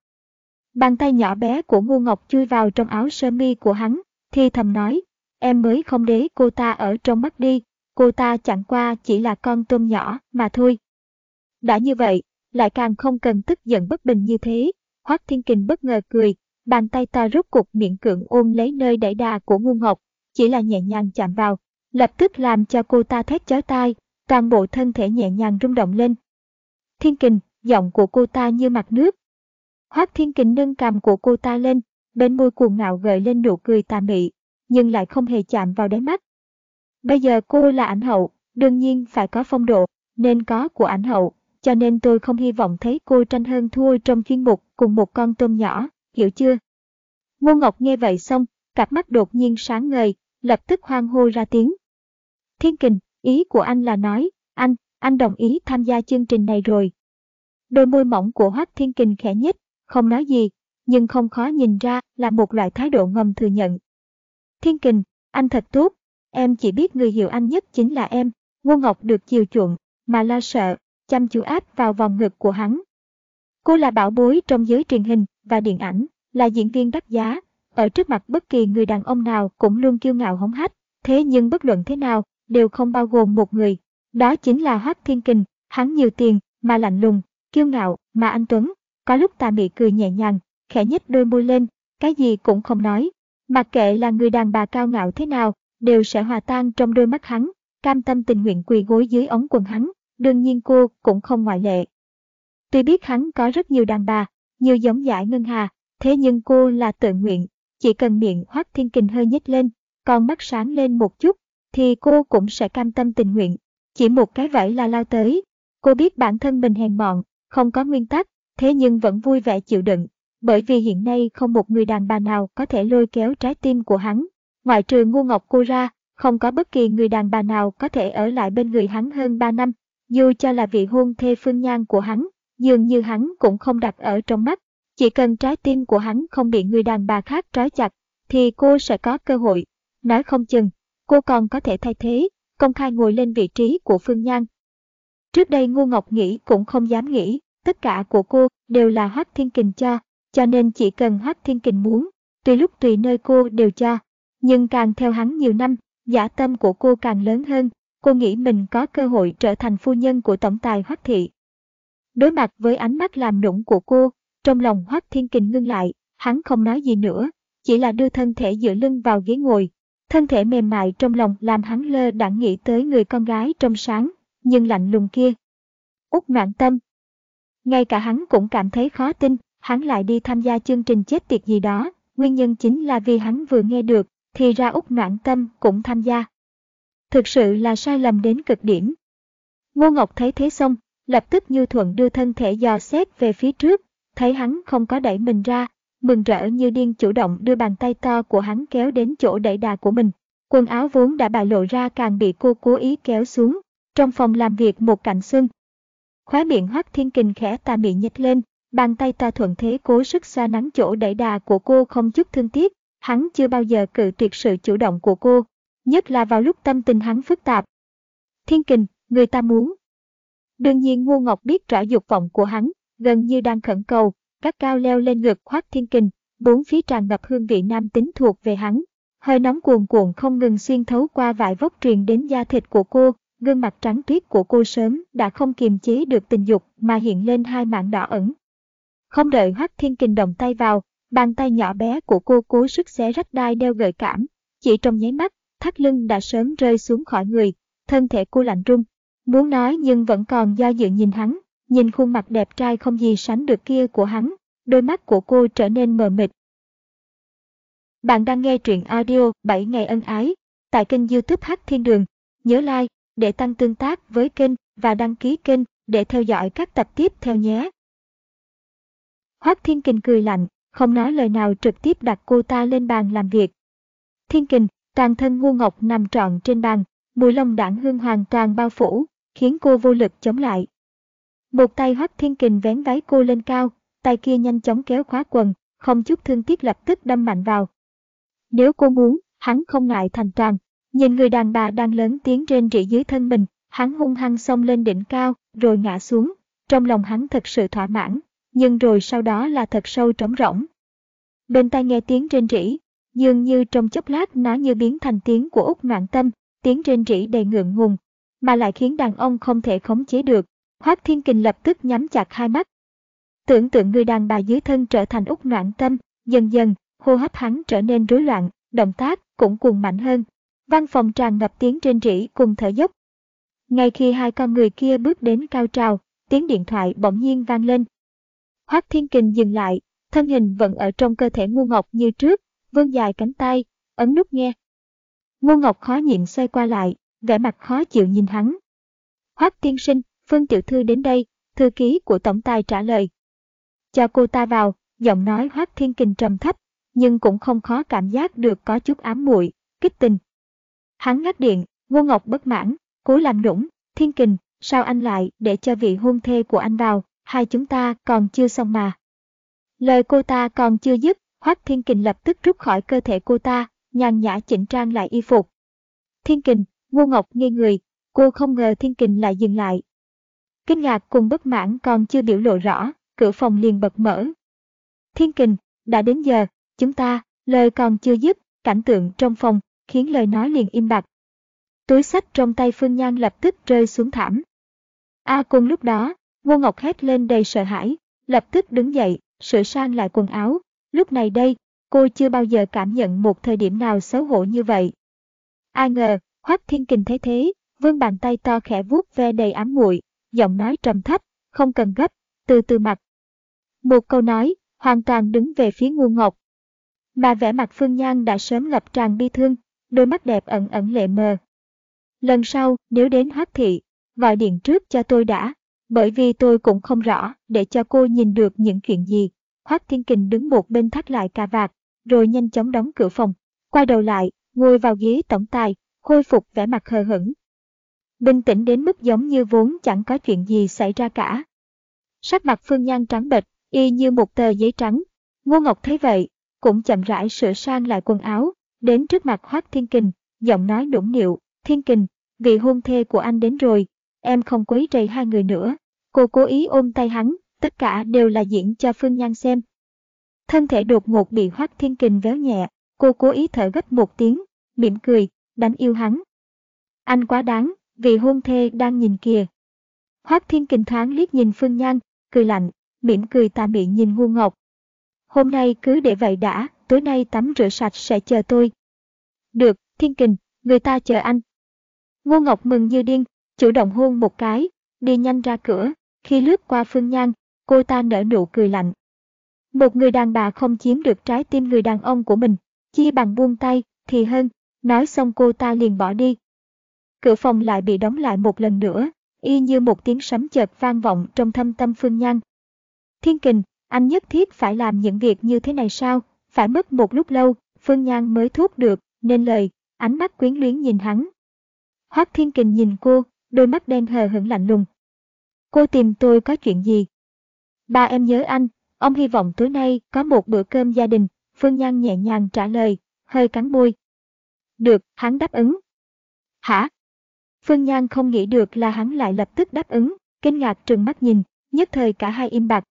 Bàn tay nhỏ bé của Ngô Ngọc chui vào trong áo sơ mi của hắn, thì thầm nói, em mới không để cô ta ở trong mắt đi, cô ta chẳng qua chỉ là con tôm nhỏ mà thôi. Đã như vậy, lại càng không cần tức giận bất bình như thế. Hoắc Thiên Kình bất ngờ cười, bàn tay ta rút cục miệng cưỡng ôm lấy nơi đẩy đà của Ngô Ngọc, chỉ là nhẹ nhàng chạm vào, lập tức làm cho cô ta thét chói tai, toàn bộ thân thể nhẹ nhàng rung động lên. Thiên Kình, giọng của cô ta như mặt nước, Hoác Thiên Kình nâng cằm của cô ta lên, bên môi cuồng ngạo gợi lên nụ cười tà mị, nhưng lại không hề chạm vào đáy mắt. Bây giờ cô là ảnh hậu, đương nhiên phải có phong độ, nên có của ảnh hậu, cho nên tôi không hy vọng thấy cô tranh hơn thua trong chuyên mục cùng một con tôm nhỏ, hiểu chưa? Ngô Ngọc nghe vậy xong, cặp mắt đột nhiên sáng ngời, lập tức hoang hô ra tiếng. Thiên Kình, ý của anh là nói, anh, anh đồng ý tham gia chương trình này rồi. Đôi môi mỏng của Hoác Thiên Kình khẽ nhích, không nói gì, nhưng không khó nhìn ra là một loại thái độ ngầm thừa nhận. Thiên Kình, anh thật tốt, em chỉ biết người hiểu anh nhất chính là em, Ngô Ngọc được chiều chuộng, mà lo sợ, chăm chú áp vào vòng ngực của hắn. Cô là bảo bối trong giới truyền hình và điện ảnh, là diễn viên đắt giá, ở trước mặt bất kỳ người đàn ông nào cũng luôn kiêu ngạo hống hách, thế nhưng bất luận thế nào, đều không bao gồm một người, đó chính là Hoắc Thiên Kình, hắn nhiều tiền, mà lạnh lùng, kiêu ngạo, mà anh Tuấn, có lúc ta mị cười nhẹ nhàng, khẽ nhếch đôi môi lên, cái gì cũng không nói. Mặc kệ là người đàn bà cao ngạo thế nào, đều sẽ hòa tan trong đôi mắt hắn, cam tâm tình nguyện quỳ gối dưới ống quần hắn, đương nhiên cô cũng không ngoại lệ. Tuy biết hắn có rất nhiều đàn bà, nhiều giống giải ngân hà, thế nhưng cô là tự nguyện, chỉ cần miệng hoác thiên kình hơi nhếch lên, còn mắt sáng lên một chút, thì cô cũng sẽ cam tâm tình nguyện. Chỉ một cái vẫy là lao tới. Cô biết bản thân mình hèn mọn, không có nguyên tắc, thế nhưng vẫn vui vẻ chịu đựng, bởi vì hiện nay không một người đàn bà nào có thể lôi kéo trái tim của hắn. Ngoại trừ ngu ngọc cô ra, không có bất kỳ người đàn bà nào có thể ở lại bên người hắn hơn 3 năm, dù cho là vị hôn thê phương nhan của hắn, dường như hắn cũng không đặt ở trong mắt. Chỉ cần trái tim của hắn không bị người đàn bà khác trói chặt, thì cô sẽ có cơ hội. Nói không chừng, cô còn có thể thay thế, công khai ngồi lên vị trí của Phương Nhan. Trước đây Ngô Ngọc nghĩ cũng không dám nghĩ, tất cả của cô đều là Hoác Thiên Kình cho, cho nên chỉ cần Hoác Thiên Kình muốn, tùy lúc tùy nơi cô đều cho. Nhưng càng theo hắn nhiều năm, giả tâm của cô càng lớn hơn, cô nghĩ mình có cơ hội trở thành phu nhân của tổng tài Hoác Thị. Đối mặt với ánh mắt làm nũng của cô, trong lòng Hoác Thiên Kình ngưng lại, hắn không nói gì nữa, chỉ là đưa thân thể dựa lưng vào ghế ngồi. Thân thể mềm mại trong lòng làm hắn lơ đãng nghĩ tới người con gái trong sáng, nhưng lạnh lùng kia. Út noạn tâm, ngay cả hắn cũng cảm thấy khó tin, hắn lại đi tham gia chương trình chết tiệt gì đó, nguyên nhân chính là vì hắn vừa nghe được, thì ra út Noãn Tâm cũng tham gia. Thực sự là sai lầm đến cực điểm. Ngô Ngọc thấy thế xong, lập tức như thuận đưa thân thể dò xét về phía trước, thấy hắn không có đẩy mình ra, mừng rỡ như điên chủ động đưa bàn tay to của hắn kéo đến chỗ đẩy đà của mình. Quần áo vốn đã bại lộ ra càng bị cô cố ý kéo xuống. Trong phòng làm việc một cạnh xuân, Khóe miệng Hoắc Thiên Kình khẽ ta miệng nhích lên, Bàn tay ta thuận thế cố sức xoa nắng chỗ đẩy đà của cô không chút thương tiếc, hắn chưa bao giờ cự tuyệt sự chủ động của cô, nhất là vào lúc tâm tình hắn phức tạp. Thiên kình, người ta muốn. Đương nhiên Ngô Ngọc biết rõ dục vọng của hắn, gần như đang khẩn cầu, các cao leo lên ngực khoác thiên kình, bốn phía tràn ngập hương vị nam tính thuộc về hắn. Hơi nóng cuồn cuộn không ngừng xuyên thấu qua vải vóc truyền đến da thịt của cô, gương mặt trắng tuyết của cô sớm đã không kiềm chế được tình dục mà hiện lên hai mảng đỏ ẩn. Không đợi Hoác Thiên Kình động tay vào, bàn tay nhỏ bé của cô cố sức xé rách đai đeo gợi cảm, chỉ trong nháy mắt, thắt lưng đã sớm rơi xuống khỏi người, thân thể cô lạnh run. Muốn nói nhưng vẫn còn do dự nhìn hắn, nhìn khuôn mặt đẹp trai không gì sánh được kia của hắn, đôi mắt của cô trở nên mờ mịt. Bạn đang nghe truyện audio 7 ngày ân ái tại kênh youtube Hát Thiên Đường. Nhớ like để tăng tương tác với kênh và đăng ký kênh để theo dõi các tập tiếp theo nhé. Hoác Thiên Kình cười lạnh, không nói lời nào trực tiếp đặt cô ta lên bàn làm việc. Thiên Kình, toàn thân ngu ngọc nằm trọn trên bàn, mùi lông đảng hương hoàn toàn bao phủ, khiến cô vô lực chống lại. Một tay Hoắc Thiên Kình vén váy cô lên cao, tay kia nhanh chóng kéo khóa quần, không chút thương tiếc lập tức đâm mạnh vào. Nếu cô muốn, hắn không ngại thành tràng. nhìn người đàn bà đang lớn tiếng rên rỉ dưới thân mình, hắn hung hăng xông lên đỉnh cao, rồi ngã xuống. Trong lòng hắn thật sự thỏa mãn, nhưng rồi sau đó là thật sâu trống rỗng. Bên tai nghe tiếng rên rỉ, dường như trong chốc lát nó như biến thành tiếng của Úc Noạn Tâm, tiếng rên rỉ đầy ngượng ngùng, mà lại khiến đàn ông không thể khống chế được. Hoác Thiên Kình lập tức nhắm chặt hai mắt. Tưởng tượng người đàn bà dưới thân trở thành út Noạn Tâm, dần dần, hô hấp hắn trở nên rối loạn, động tác cũng cuồng mạnh hơn. Văn phòng tràn ngập tiếng trên rỉ cùng thở dốc. Ngay khi hai con người kia bước đến cao trào, tiếng điện thoại bỗng nhiên vang lên. Hoác Thiên Kình dừng lại, thân hình vẫn ở trong cơ thể ngu ngọc như trước, vươn dài cánh tay, ấn nút nghe. Ngu ngọc khó nhịn xoay qua lại, vẻ mặt khó chịu nhìn hắn. Hoác tiên sinh, Phương Tiểu Thư đến đây, thư ký của tổng tài trả lời. Cho cô ta vào, giọng nói Hoác Thiên Kình trầm thấp, nhưng cũng không khó cảm giác được có chút ám muội, kích tình. Hắn ngắt điện, Ngô Ngọc bất mãn, cố làm nũng, Thiên Kình, sao anh lại để cho vị hôn thê của anh vào, hai chúng ta còn chưa xong mà. Lời cô ta còn chưa dứt, Hoác Thiên Kình lập tức rút khỏi cơ thể cô ta, nhàn nhã chỉnh trang lại y phục. Thiên Kình, Ngô Ngọc nghi người, cô không ngờ Thiên Kình lại dừng lại. Kinh ngạc cùng bất mãn còn chưa biểu lộ rõ, cửa phòng liền bật mở. Thiên Kình, đã đến giờ, chúng ta, lời còn chưa dứt, cảnh tượng trong phòng, khiến lời nói liền im bặt. Túi sách trong tay Phương Nhan lập tức rơi xuống thảm. A à, cùng lúc đó, Ngô Ngọc hét lên đầy sợ hãi, lập tức đứng dậy, sửa sang lại quần áo. Lúc này đây, cô chưa bao giờ cảm nhận một thời điểm nào xấu hổ như vậy. Ai ngờ, Hoắc Thiên Kình thấy thế, vương bàn tay to khẽ vuốt ve đầy ám muội, giọng nói trầm thấp, không cần gấp, từ từ mặt. Một câu nói, hoàn toàn đứng về phía Ngô Ngọc. Mà vẻ mặt Phương Nhan đã sớm ngập tràn bi thương, đôi mắt đẹp ẩn ẩn lệ mờ. Lần sau, nếu đến hát thị, gọi điện trước cho tôi đã, bởi vì tôi cũng không rõ để cho cô nhìn được những chuyện gì. Hoác Thiên Kình đứng một bên thắt lại cà vạt, rồi nhanh chóng đóng cửa phòng. Quay đầu lại, ngồi vào ghế tổng tài, khôi phục vẻ mặt hờ hững. Bình tĩnh đến mức giống như vốn chẳng có chuyện gì xảy ra cả. Sắc mặt Phương Nhan trắng bệch, y như một tờ giấy trắng. Ngô Ngọc thấy vậy, cũng chậm rãi sửa sang lại quần áo, đến trước mặt Hoác Thiên Kình, giọng nói nũng nịu, Thiên Kình, vị hôn thê của anh đến rồi, em không quấy rầy hai người nữa. Cô cố ý ôm tay hắn, tất cả đều là diễn cho Phương Nhan xem. Thân thể đột ngột bị Hoắc Thiên Kình véo nhẹ, cô cố ý thở gấp một tiếng, mỉm cười, đánh yêu hắn. Anh quá đáng, Vị hôn thê đang nhìn kìa. Hoắc Thiên Kình thoáng liếc nhìn Phương Nhan, cười lạnh, mỉm cười tà miệng nhìn ngu ngọc. Hôm nay cứ để vậy đã, tối nay tắm rửa sạch sẽ chờ tôi. Được, Thiên Kình, người ta chờ anh. Ngô Ngọc mừng như điên, chủ động hôn một cái, đi nhanh ra cửa, khi lướt qua Phương Nhan, cô ta nở nụ cười lạnh. Một người đàn bà không chiếm được trái tim người đàn ông của mình, chi bằng buông tay, thì hơn, nói xong cô ta liền bỏ đi. Cửa phòng lại bị đóng lại một lần nữa, y như một tiếng sấm chợt vang vọng trong thâm tâm Phương Nhan. Thiên kình, anh nhất thiết phải làm những việc như thế này sao? Phải mất một lúc lâu, Phương Nhan mới thốt được, nên lời, ánh mắt quyến luyến nhìn hắn. Hoác Thiên Kình nhìn cô, đôi mắt đen hờ hững lạnh lùng. Cô tìm tôi có chuyện gì? Ba em nhớ anh, ông hy vọng tối nay có một bữa cơm gia đình, Phương Nhan nhẹ nhàng trả lời, hơi cắn môi. Được, hắn đáp ứng. Hả? Phương Nhan không nghĩ được là hắn lại lập tức đáp ứng, kinh ngạc trừng mắt nhìn, nhất thời cả hai im bặt.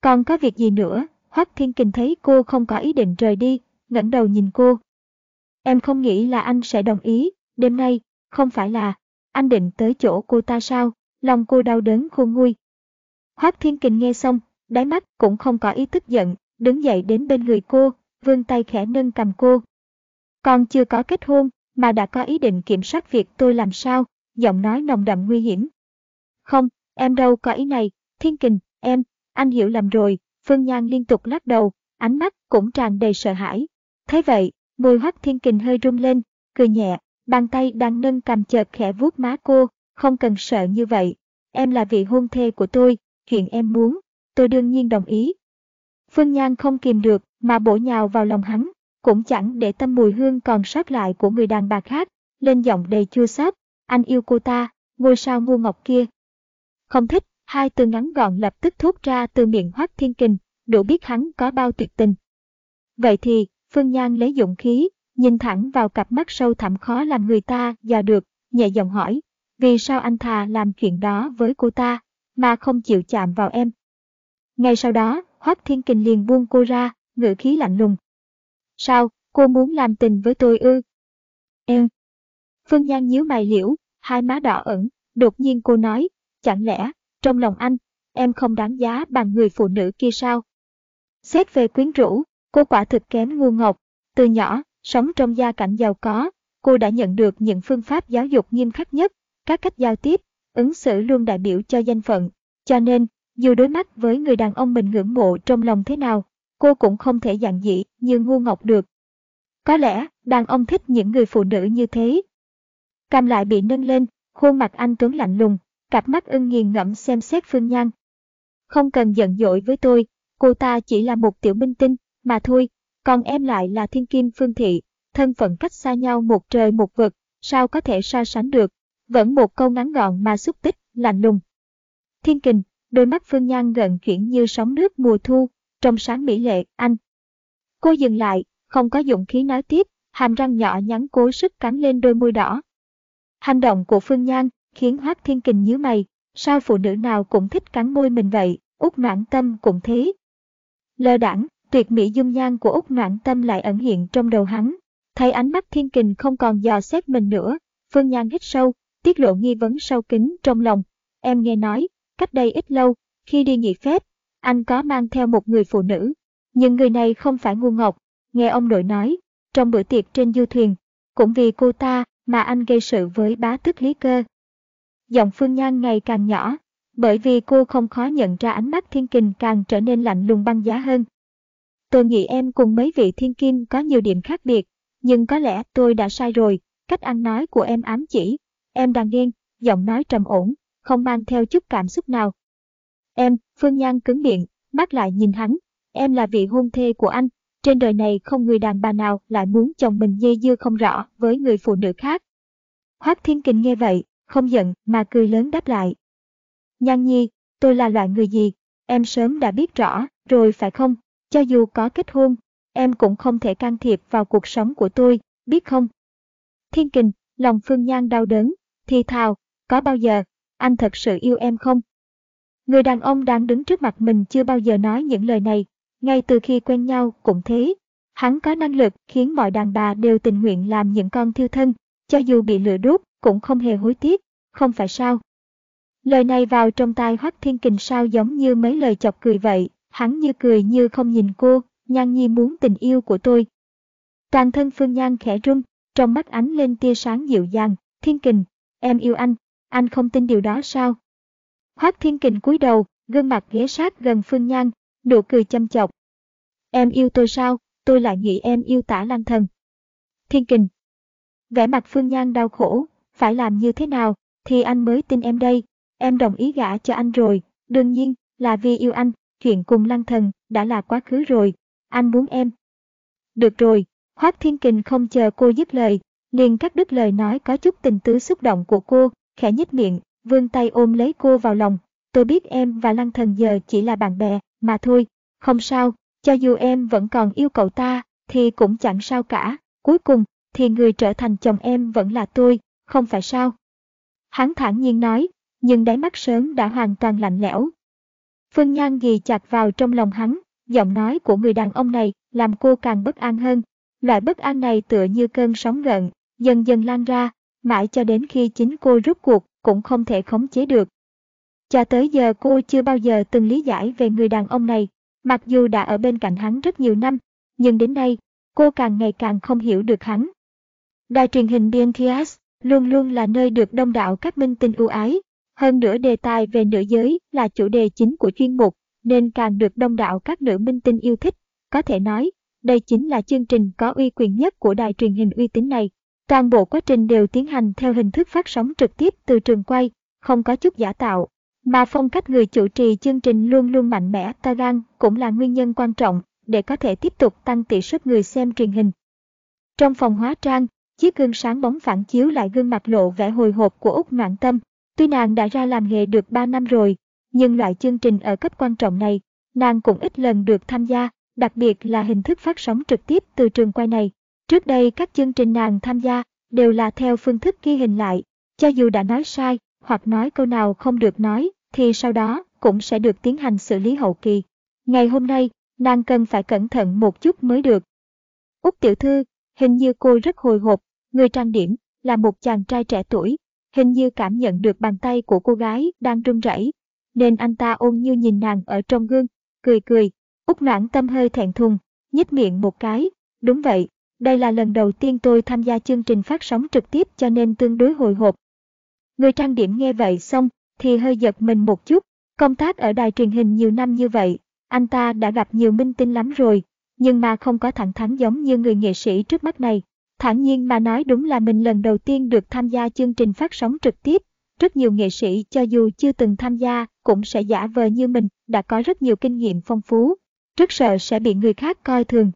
Còn có việc gì nữa, Hoắc Thiên Kình thấy cô không có ý định rời đi, ngẩng đầu nhìn cô. Em không nghĩ là anh sẽ đồng ý, đêm nay, không phải là, anh định tới chỗ cô ta sao, lòng cô đau đớn khôn nguôi. Hoắc Thiên Kình nghe xong, đáy mắt cũng không có ý tức giận, đứng dậy đến bên người cô, vươn tay khẽ nâng cầm cô. Còn chưa có kết hôn, mà đã có ý định kiểm soát việc tôi làm sao, giọng nói nồng đậm nguy hiểm. Không, em đâu có ý này, Thiên Kình, em, anh hiểu lầm rồi, Phương Nhan liên tục lắc đầu, ánh mắt cũng tràn đầy sợ hãi. Thế vậy, môi hoắc thiên kình hơi rung lên, cười nhẹ, bàn tay đang nâng cầm chợt khẽ vuốt má cô, không cần sợ như vậy. Em là vị hôn thê của tôi, chuyện em muốn, tôi đương nhiên đồng ý. Phương Nhan không kìm được mà bổ nhào vào lòng hắn, cũng chẳng để tâm mùi hương còn sót lại của người đàn bà khác, lên giọng đầy chua xót, anh yêu cô ta, ngôi sao ngu ngọc kia. Không thích, hai từ ngắn gọn lập tức thốt ra từ miệng Hoắc Thiên Kình, đủ biết hắn có bao tuyệt tình. Vậy thì, Phương Nhan lấy dụng khí, nhìn thẳng vào cặp mắt sâu thẳm khó làm người ta dò được, nhẹ giọng hỏi, vì sao anh thà làm chuyện đó với cô ta, mà không chịu chạm vào em. Ngay sau đó, Hoắc Thiên Kình liền buông cô ra, ngữ khí lạnh lùng. Sao, cô muốn làm tình với tôi ư? Em. Phương Nhan nhíu mày liễu, hai má đỏ ẩn, đột nhiên cô nói, chẳng lẽ, trong lòng anh, em không đáng giá bằng người phụ nữ kia sao? Xét về quyến rũ, cô quả thực kém ngu ngọc. Từ nhỏ, sống trong gia cảnh giàu có, cô đã nhận được những phương pháp giáo dục nghiêm khắc nhất, các cách giao tiếp, ứng xử luôn đại biểu cho danh phận. Cho nên, dù đối mắt với người đàn ông mình ngưỡng mộ trong lòng thế nào, cô cũng không thể dạng dị như ngu ngọc được. Có lẽ, đàn ông thích những người phụ nữ như thế. Cam lại bị nâng lên, khuôn mặt anh Tuấn lạnh lùng, cặp mắt ưng nghiền ngẫm xem xét Phương Nhan. Không cần giận dỗi với tôi, cô ta chỉ là một tiểu minh tinh, mà thôi, còn em lại là thiên kim phương thị, thân phận cách xa nhau một trời một vực, sao có thể so sánh được, vẫn một câu ngắn gọn mà xúc tích, lạnh lùng. Thiên kình, đôi mắt Phương Nhan gần chuyển như sóng nước mùa thu, trong sáng mỹ lệ, anh. Cô dừng lại, không có dụng khí nói tiếp, hàm răng nhỏ nhắn cố sức cắn lên đôi môi đỏ. Hành động của Phương Nhan khiến Hoác Thiên Kình nhíu mày, sao phụ nữ nào cũng thích cắn môi mình vậy, Úc Noãn Tâm cũng thế. Lơ đảng, tuyệt mỹ dung nhan của Úc Noãn Tâm lại ẩn hiện trong đầu hắn, thấy ánh mắt Thiên Kình không còn dò xét mình nữa, Phương Nhan hít sâu, tiết lộ nghi vấn sâu kín trong lòng. Em nghe nói, cách đây ít lâu, khi đi nghỉ phép, anh có mang theo một người phụ nữ, nhưng người này không phải ngu ngọc, nghe ông nội nói, trong bữa tiệc trên du thuyền, cũng vì cô ta mà anh gây sự với bá tước Lý Cơ, Giọng Phương Nhan ngày càng nhỏ, bởi vì cô không khó nhận ra ánh mắt thiên kình càng trở nên lạnh lùng băng giá hơn. Tôi nghĩ em cùng mấy vị thiên kim có nhiều điểm khác biệt, nhưng có lẽ tôi đã sai rồi, cách ăn nói của em ám chỉ. Em đang nghiêng, giọng nói trầm ổn, không mang theo chút cảm xúc nào. Em, Phương Nhan cứng miệng, mắt lại nhìn hắn, em là vị hôn thê của anh, trên đời này không người đàn bà nào lại muốn chồng mình dây dưa không rõ với người phụ nữ khác. Hoác Thiên Kình nghe vậy, không giận mà cười lớn đáp lại. Nhan nhi, tôi là loại người gì, em sớm đã biết rõ, rồi phải không, cho dù có kết hôn, em cũng không thể can thiệp vào cuộc sống của tôi, biết không? Thiên kình, lòng Phương Nhan đau đớn, thì thào, có bao giờ, anh thật sự yêu em không? Người đàn ông đang đứng trước mặt mình chưa bao giờ nói những lời này, ngay từ khi quen nhau cũng thế. Hắn có năng lực khiến mọi đàn bà đều tình nguyện làm những con thiêu thân, cho dù bị lửa đốt, cũng không hề hối tiếc, không phải sao? Lời này vào trong tai Hoắc Thiên Kình sao giống như mấy lời chọc cười vậy, hắn như cười như không nhìn cô, Nhan Nhi muốn tình yêu của tôi. Toàn thân Phương Nhan khẽ run, trong mắt ánh lên tia sáng dịu dàng, Thiên Kình, em yêu anh, anh không tin điều đó sao? Hoắc Thiên Kình cúi đầu, gương mặt ghé sát gần Phương Nhan, nụ cười chăm chọc. Em yêu tôi sao, tôi lại nghĩ em yêu tả lan thần. Thiên Kình. Vẻ mặt Phương Nhan đau khổ, phải làm như thế nào, thì anh mới tin em đây. Em đồng ý gả cho anh rồi, đương nhiên là vì yêu anh, chuyện cùng lăng thần đã là quá khứ rồi, anh muốn em. Được rồi, Hoác Thiên Kình không chờ cô dứt lời, liền cắt đứt lời nói có chút tình tứ xúc động của cô, khẽ nhếch miệng, vươn tay ôm lấy cô vào lòng. tôi biết em và Lăng Thần giờ chỉ là bạn bè, mà thôi, không sao, cho dù em vẫn còn yêu cậu ta, thì cũng chẳng sao cả, cuối cùng, thì người trở thành chồng em vẫn là tôi, không phải sao? Hắn thản nhiên nói, nhưng đáy mắt sớm đã hoàn toàn lạnh lẽo. Phương Nhan ghi chặt vào trong lòng hắn, giọng nói của người đàn ông này làm cô càng bất an hơn. Loại bất an này tựa như cơn sóng gợn, dần dần lan ra, mãi cho đến khi chính cô rút cuộc cũng không thể khống chế được. Cho tới giờ cô chưa bao giờ từng lý giải về người đàn ông này, mặc dù đã ở bên cạnh hắn rất nhiều năm, nhưng đến đây, cô càng ngày càng không hiểu được hắn. Đài truyền hình BNTS luôn luôn là nơi được đông đảo các minh tinh ưu ái. Hơn nữa đề tài về nữ giới là chủ đề chính của chuyên mục, nên càng được đông đảo các nữ minh tinh yêu thích. Có thể nói, đây chính là chương trình có uy quyền nhất của đài truyền hình uy tín này. Toàn bộ quá trình đều tiến hành theo hình thức phát sóng trực tiếp từ trường quay, không có chút giả tạo. Mà phong cách người chủ trì chương trình luôn luôn mạnh mẽ, ta gan cũng là nguyên nhân quan trọng để có thể tiếp tục tăng tỷ suất người xem truyền hình. Trong phòng hóa trang, chiếc gương sáng bóng phản chiếu lại gương mặt lộ vẻ hồi hộp của Úc Noãn Tâm. Tuy nàng đã ra làm nghề được 3 năm rồi, nhưng loại chương trình ở cấp quan trọng này, nàng cũng ít lần được tham gia, đặc biệt là hình thức phát sóng trực tiếp từ trường quay này. Trước đây các chương trình nàng tham gia đều là theo phương thức ghi hình lại, cho dù đã nói sai hoặc nói câu nào không được nói thì sau đó cũng sẽ được tiến hành xử lý hậu kỳ. Ngày hôm nay, nàng cần phải cẩn thận một chút mới được. Úc tiểu thư, hình như cô rất hồi hộp, người trang điểm là một chàng trai trẻ tuổi, hình như cảm nhận được bàn tay của cô gái đang run rẩy, nên anh ta ôn như nhìn nàng ở trong gương, cười cười. Úc noãn tâm hơi thẹn thùng, nhếch miệng một cái, đúng vậy, đây là lần đầu tiên tôi tham gia chương trình phát sóng trực tiếp cho nên tương đối hồi hộp. Người trang điểm nghe vậy xong, thì hơi giật mình một chút, công tác ở đài truyền hình nhiều năm như vậy, anh ta đã gặp nhiều minh tinh lắm rồi, nhưng mà không có thẳng thắn giống như người nghệ sĩ trước mắt này. Thản nhiên mà nói đúng là mình lần đầu tiên được tham gia chương trình phát sóng trực tiếp. Rất nhiều nghệ sĩ cho dù chưa từng tham gia cũng sẽ giả vờ như mình đã có rất nhiều kinh nghiệm phong phú, rất sợ sẽ bị người khác coi thường.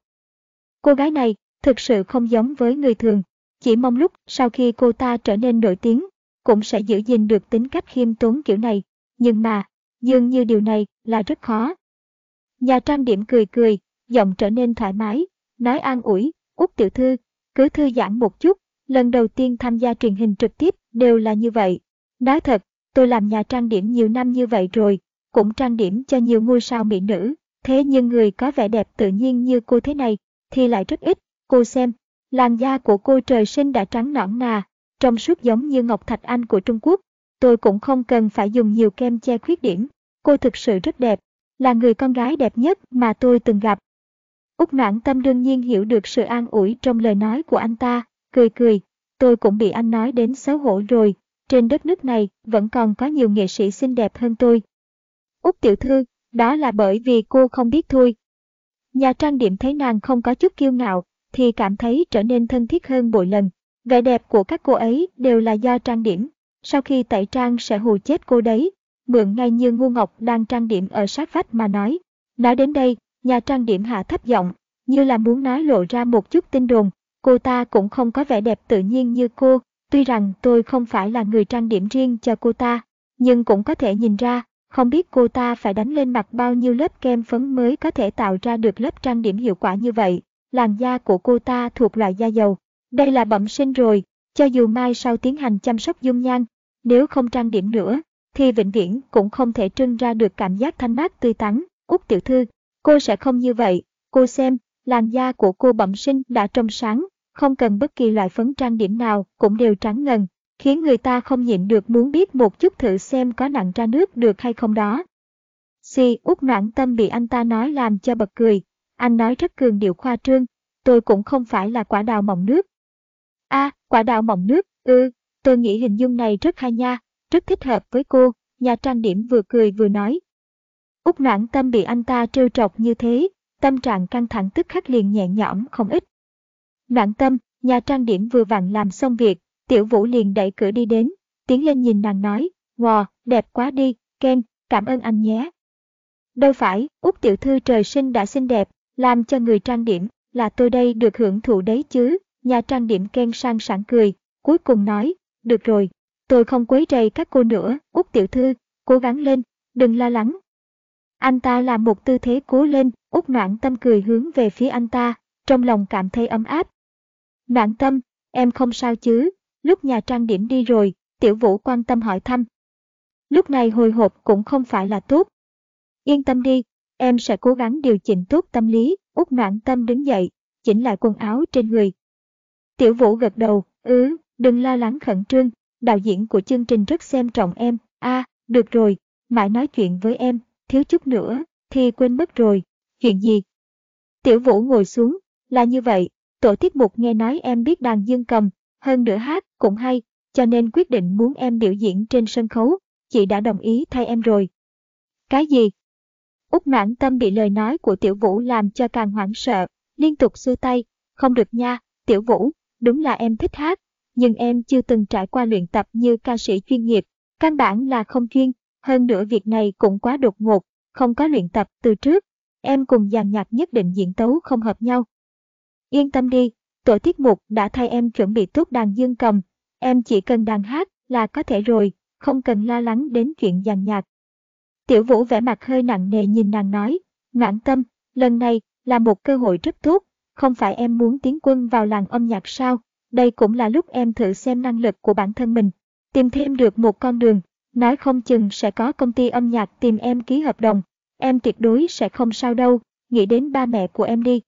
Cô gái này thực sự không giống với người thường, chỉ mong lúc sau khi cô ta trở nên nổi tiếng, cũng sẽ giữ gìn được tính cách khiêm tốn kiểu này, nhưng mà, dường như điều này là rất khó. Nhà trang điểm cười cười, giọng trở nên thoải mái, nói an ủi, Út tiểu thư, cứ thư giãn một chút, lần đầu tiên tham gia truyền hình trực tiếp đều là như vậy. Nói thật, tôi làm nhà trang điểm nhiều năm như vậy rồi, cũng trang điểm cho nhiều ngôi sao mỹ nữ, thế nhưng người có vẻ đẹp tự nhiên như cô thế này, thì lại rất ít, cô xem, làn da của cô trời sinh đã trắng nõn nà, trong suốt giống như Ngọc Thạch Anh của Trung Quốc. Tôi cũng không cần phải dùng nhiều kem che khuyết điểm, cô thực sự rất đẹp, là người con gái đẹp nhất mà tôi từng gặp. Úc noãn tâm đương nhiên hiểu được sự an ủi trong lời nói của anh ta, cười cười, tôi cũng bị anh nói đến xấu hổ rồi, trên đất nước này vẫn còn có nhiều nghệ sĩ xinh đẹp hơn tôi. Úc tiểu thư, đó là bởi vì cô không biết thôi. Nhà trang điểm thấy nàng không có chút kiêu ngạo, thì cảm thấy trở nên thân thiết hơn bội lần. Vẻ đẹp của các cô ấy đều là do trang điểm. Sau khi tẩy trang sẽ hù chết cô đấy. Mượn ngay như ngu ngọc đang trang điểm ở sát vách mà nói. Nói đến đây, nhà trang điểm hạ thấp giọng, như là muốn nói lộ ra một chút tin đồn. Cô ta cũng không có vẻ đẹp tự nhiên như cô, tuy rằng tôi không phải là người trang điểm riêng cho cô ta, nhưng cũng có thể nhìn ra, không biết cô ta phải đánh lên mặt bao nhiêu lớp kem phấn mới có thể tạo ra được lớp trang điểm hiệu quả như vậy. Làn da của cô ta thuộc loại da dầu. Đây là bẩm sinh rồi, cho dù mai sau tiến hành chăm sóc dung nhan, nếu không trang điểm nữa, thì vĩnh viễn cũng không thể trưng ra được cảm giác thanh mát tươi tắn. Út tiểu thư, cô sẽ không như vậy, cô xem, làn da của cô bẩm sinh đã trong sáng, không cần bất kỳ loại phấn trang điểm nào cũng đều trắng ngần, khiến người ta không nhịn được muốn biết một chút thử xem có nặng ra nước được hay không đó. Si út noãn tâm bị anh ta nói làm cho bật cười, anh nói rất cường điệu khoa trương, tôi cũng không phải là quả đào mọng nước. a à, quả đào mọng nước, ư, tôi nghĩ hình dung này rất hay nha, rất thích hợp với cô, nhà trang điểm vừa cười vừa nói. Úc noãn tâm bị anh ta trêu trọc như thế, tâm trạng căng thẳng tức khắc liền nhẹ nhõm không ít. Noãn tâm, nhà trang điểm vừa vặn làm xong việc, tiểu vũ liền đẩy cửa đi đến, tiến lên nhìn nàng nói, wow, đẹp quá đi, Ken, cảm ơn anh nhé. Đâu phải, Út tiểu thư trời sinh đã xinh đẹp, làm cho người trang điểm, là tôi đây được hưởng thụ đấy chứ, nhà trang điểm khen sang sảng cười, cuối cùng nói, được rồi, tôi không quấy rầy các cô nữa, Út tiểu thư, cố gắng lên, đừng lo lắng. Anh ta làm một tư thế cố lên, út noãn tâm cười hướng về phía anh ta, trong lòng cảm thấy ấm áp. Noãn tâm, em không sao chứ, lúc nhà trang điểm đi rồi, tiểu vũ quan tâm hỏi thăm. Lúc này hồi hộp cũng không phải là tốt. Yên tâm đi, em sẽ cố gắng điều chỉnh tốt tâm lý, út noãn tâm đứng dậy, chỉnh lại quần áo trên người. Tiểu vũ gật đầu, ừ, đừng lo lắng khẩn trương, đạo diễn của chương trình rất xem trọng em, a à, được rồi, mãi nói chuyện với em, thiếu chút nữa, thì quên mất rồi, chuyện gì? Tiểu vũ ngồi xuống, là như vậy, tổ tiết mục nghe nói em biết đàn dương cầm, hơn nữa hát cũng hay, cho nên quyết định muốn em biểu diễn trên sân khấu, chị đã đồng ý thay em rồi. Cái gì? Úc mãn tâm bị lời nói của tiểu vũ làm cho càng hoảng sợ, liên tục xua tay, không được nha, tiểu vũ, đúng là em thích hát, nhưng em chưa từng trải qua luyện tập như ca sĩ chuyên nghiệp, căn bản là không chuyên, hơn nữa việc này cũng quá đột ngột, không có luyện tập từ trước, em cùng dàn nhạc nhất định diễn tấu không hợp nhau. Yên tâm đi, tổ tiết mục đã thay em chuẩn bị tốt đàn dương cầm, em chỉ cần đàn hát là có thể rồi, không cần lo lắng đến chuyện dàn nhạc. Tiểu vũ vẻ mặt hơi nặng nề nhìn nàng nói, ngoãn tâm, lần này là một cơ hội rất tốt, không phải em muốn tiến quân vào làng âm nhạc sao, đây cũng là lúc em thử xem năng lực của bản thân mình, tìm thêm được một con đường, nói không chừng sẽ có công ty âm nhạc tìm em ký hợp đồng, em tuyệt đối sẽ không sao đâu, nghĩ đến ba mẹ của em đi.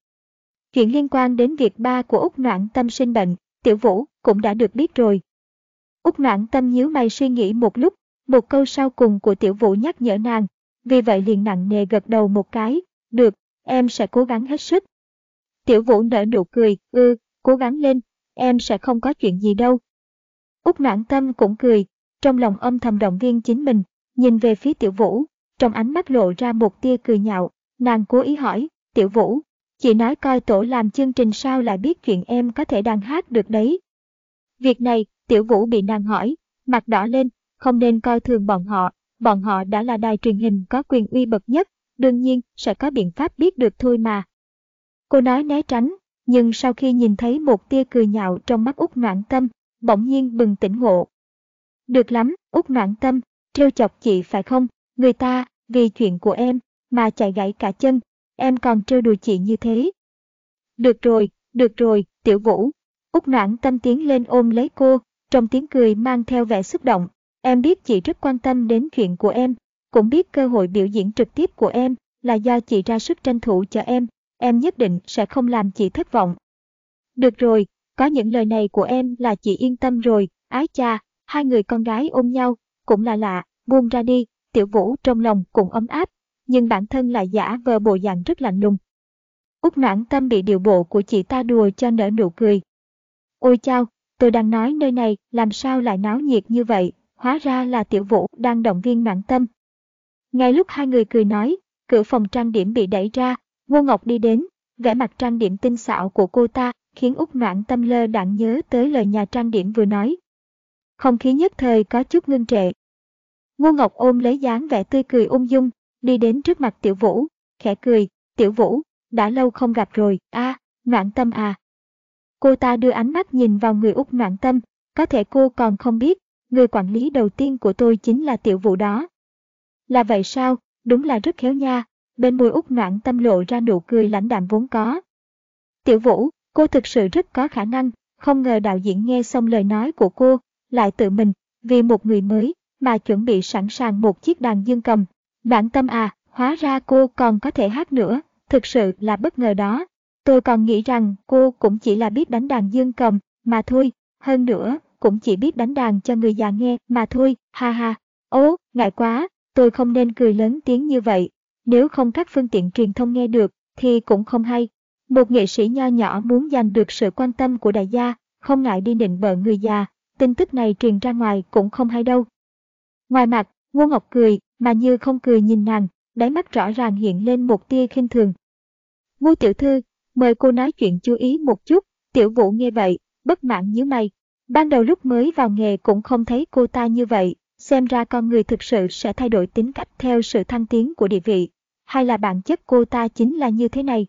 Chuyện liên quan đến việc ba của Úc Noãn Tâm sinh bệnh, Tiểu Vũ cũng đã được biết rồi. Úc Noãn Tâm nhíu mày suy nghĩ một lúc, một câu sau cùng của Tiểu Vũ nhắc nhở nàng, vì vậy liền nặng nề gật đầu một cái, được, em sẽ cố gắng hết sức. Tiểu Vũ nở nụ cười, ư, cố gắng lên, em sẽ không có chuyện gì đâu. Úc Noãn Tâm cũng cười, trong lòng âm thầm động viên chính mình, nhìn về phía Tiểu Vũ, trong ánh mắt lộ ra một tia cười nhạo, nàng cố ý hỏi, Tiểu Vũ, chị nói coi tổ làm chương trình sao lại biết chuyện em có thể đàn hát được đấy. Việc này, Tiểu Vũ bị nàng hỏi, mặt đỏ lên, không nên coi thường bọn họ, bọn họ đã là đài truyền hình có quyền uy bậc nhất, đương nhiên sẽ có biện pháp biết được thôi mà. Cô nói né tránh, nhưng sau khi nhìn thấy một tia cười nhạo trong mắt út noãn tâm, bỗng nhiên bừng tỉnh ngộ. Được lắm, út noãn tâm, trêu chọc chị phải không, người ta, vì chuyện của em, mà chạy gãy cả chân, em còn trêu đùa chị như thế. Được rồi, được rồi, tiểu vũ. Úc noãn tâm tiến lên ôm lấy cô, trong tiếng cười mang theo vẻ xúc động. Em biết chị rất quan tâm đến chuyện của em, cũng biết cơ hội biểu diễn trực tiếp của em là do chị ra sức tranh thủ cho em, em nhất định sẽ không làm chị thất vọng. Được rồi, có những lời này của em là chị yên tâm rồi, ái cha, hai người con gái ôm nhau, cũng là lạ, buông ra đi, tiểu vũ trong lòng cũng ấm áp, nhưng bản thân lại giả vờ bộ dạng rất lạnh lùng. Úc noãn tâm bị điều bộ của chị ta đùa cho nở nụ cười. Ôi chao, tôi đang nói nơi này làm sao lại náo nhiệt như vậy, hóa ra là tiểu vũ đang động viên noãn tâm. Ngay lúc hai người cười nói, cửa phòng trang điểm bị đẩy ra, Ngô Ngọc đi đến, vẻ mặt trang điểm tinh xảo của cô ta khiến Úc noãn tâm lơ đạn nhớ tới lời nhà trang điểm vừa nói. Không khí nhất thời có chút ngưng trệ. Ngô Ngọc ôm lấy dáng vẻ tươi cười ung dung, đi đến trước mặt Tiểu Vũ, khẽ cười, Tiểu Vũ, đã lâu không gặp rồi, a, à, noạn tâm à. Cô ta đưa ánh mắt nhìn vào người út noãn tâm, có thể cô còn không biết, người quản lý đầu tiên của tôi chính là Tiểu Vũ đó. Là vậy sao, đúng là rất khéo nha, bên môi út noạn tâm lộ ra nụ cười lãnh đạm vốn có. Tiểu Vũ, cô thực sự rất có khả năng, không ngờ đạo diễn nghe xong lời nói của cô, lại tự mình, vì một người mới, mà chuẩn bị sẵn sàng một chiếc đàn dương cầm, Bản tâm à, hóa ra cô còn có thể hát nữa, thực sự là bất ngờ đó. Tôi còn nghĩ rằng cô cũng chỉ là biết đánh đàn dương cầm, mà thôi, hơn nữa, cũng chỉ biết đánh đàn cho người già nghe, mà thôi, ha ha. Ố, ngại quá, tôi không nên cười lớn tiếng như vậy. Nếu không các phương tiện truyền thông nghe được, thì cũng không hay. Một nghệ sĩ nho nhỏ muốn giành được sự quan tâm của đại gia, không ngại đi nịnh bợ người già, tin tức này truyền ra ngoài cũng không hay đâu. Ngoài mặt, Ngô Ngọc cười, mà như không cười nhìn nàng, đáy mắt rõ ràng hiện lên một tia khinh thường. Ngô tiểu thư, mời cô nói chuyện chú ý một chút, tiểu vũ nghe vậy, bất mãn nhíu mày. Ban đầu lúc mới vào nghề cũng không thấy cô ta như vậy, xem ra con người thực sự sẽ thay đổi tính cách theo sự thăng tiến của địa vị, hay là bản chất cô ta chính là như thế này.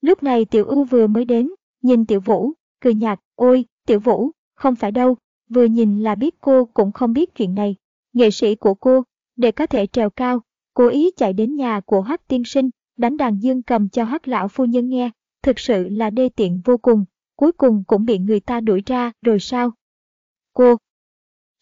Lúc này tiểu U vừa mới đến, nhìn tiểu vũ, cười nhạt, ôi, tiểu vũ, không phải đâu, vừa nhìn là biết cô cũng không biết chuyện này. Nghệ sĩ của cô Để có thể trèo cao, cố ý chạy đến nhà của Hoắc tiên sinh, đánh đàn dương cầm cho Hoắc lão phu nhân nghe, thực sự là đê tiện vô cùng, cuối cùng cũng bị người ta đuổi ra rồi sao? Cô!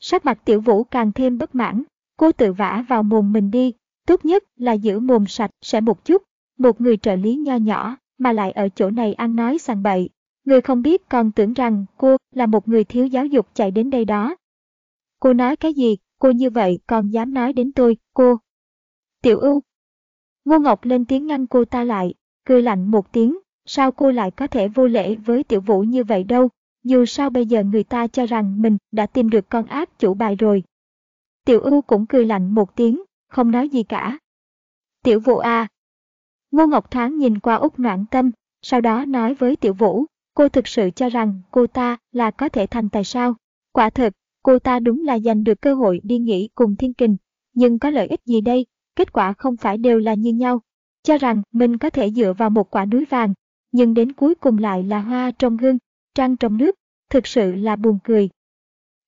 Sắc mặt tiểu vũ càng thêm bất mãn, cô tự vả vào mồm mình đi, tốt nhất là giữ mồm sạch sẽ một chút, một người trợ lý nho nhỏ mà lại ở chỗ này ăn nói sàng bậy. Người không biết còn tưởng rằng cô là một người thiếu giáo dục chạy đến đây đó. Cô nói cái gì, cô như vậy còn dám nói đến tôi, cô. Tiểu ưu. Ngô Ngọc lên tiếng ngăn cô ta lại, cười lạnh một tiếng, sao cô lại có thể vô lễ với tiểu vũ như vậy đâu, dù sao bây giờ người ta cho rằng mình đã tìm được con ác chủ bài rồi. Tiểu ưu cũng cười lạnh một tiếng, không nói gì cả. Tiểu vũ à. Ngô Ngọc Thoáng nhìn qua Úc Noãn Tâm, sau đó nói với Tiểu Vũ, cô thực sự cho rằng cô ta là có thể thành tài sao. Quả thật, cô ta đúng là giành được cơ hội đi nghỉ cùng Thiên Kình, nhưng có lợi ích gì đây, kết quả không phải đều là như nhau. Cho rằng mình có thể dựa vào một quả núi vàng, nhưng đến cuối cùng lại là hoa trong gương, trăng trong nước, thực sự là buồn cười.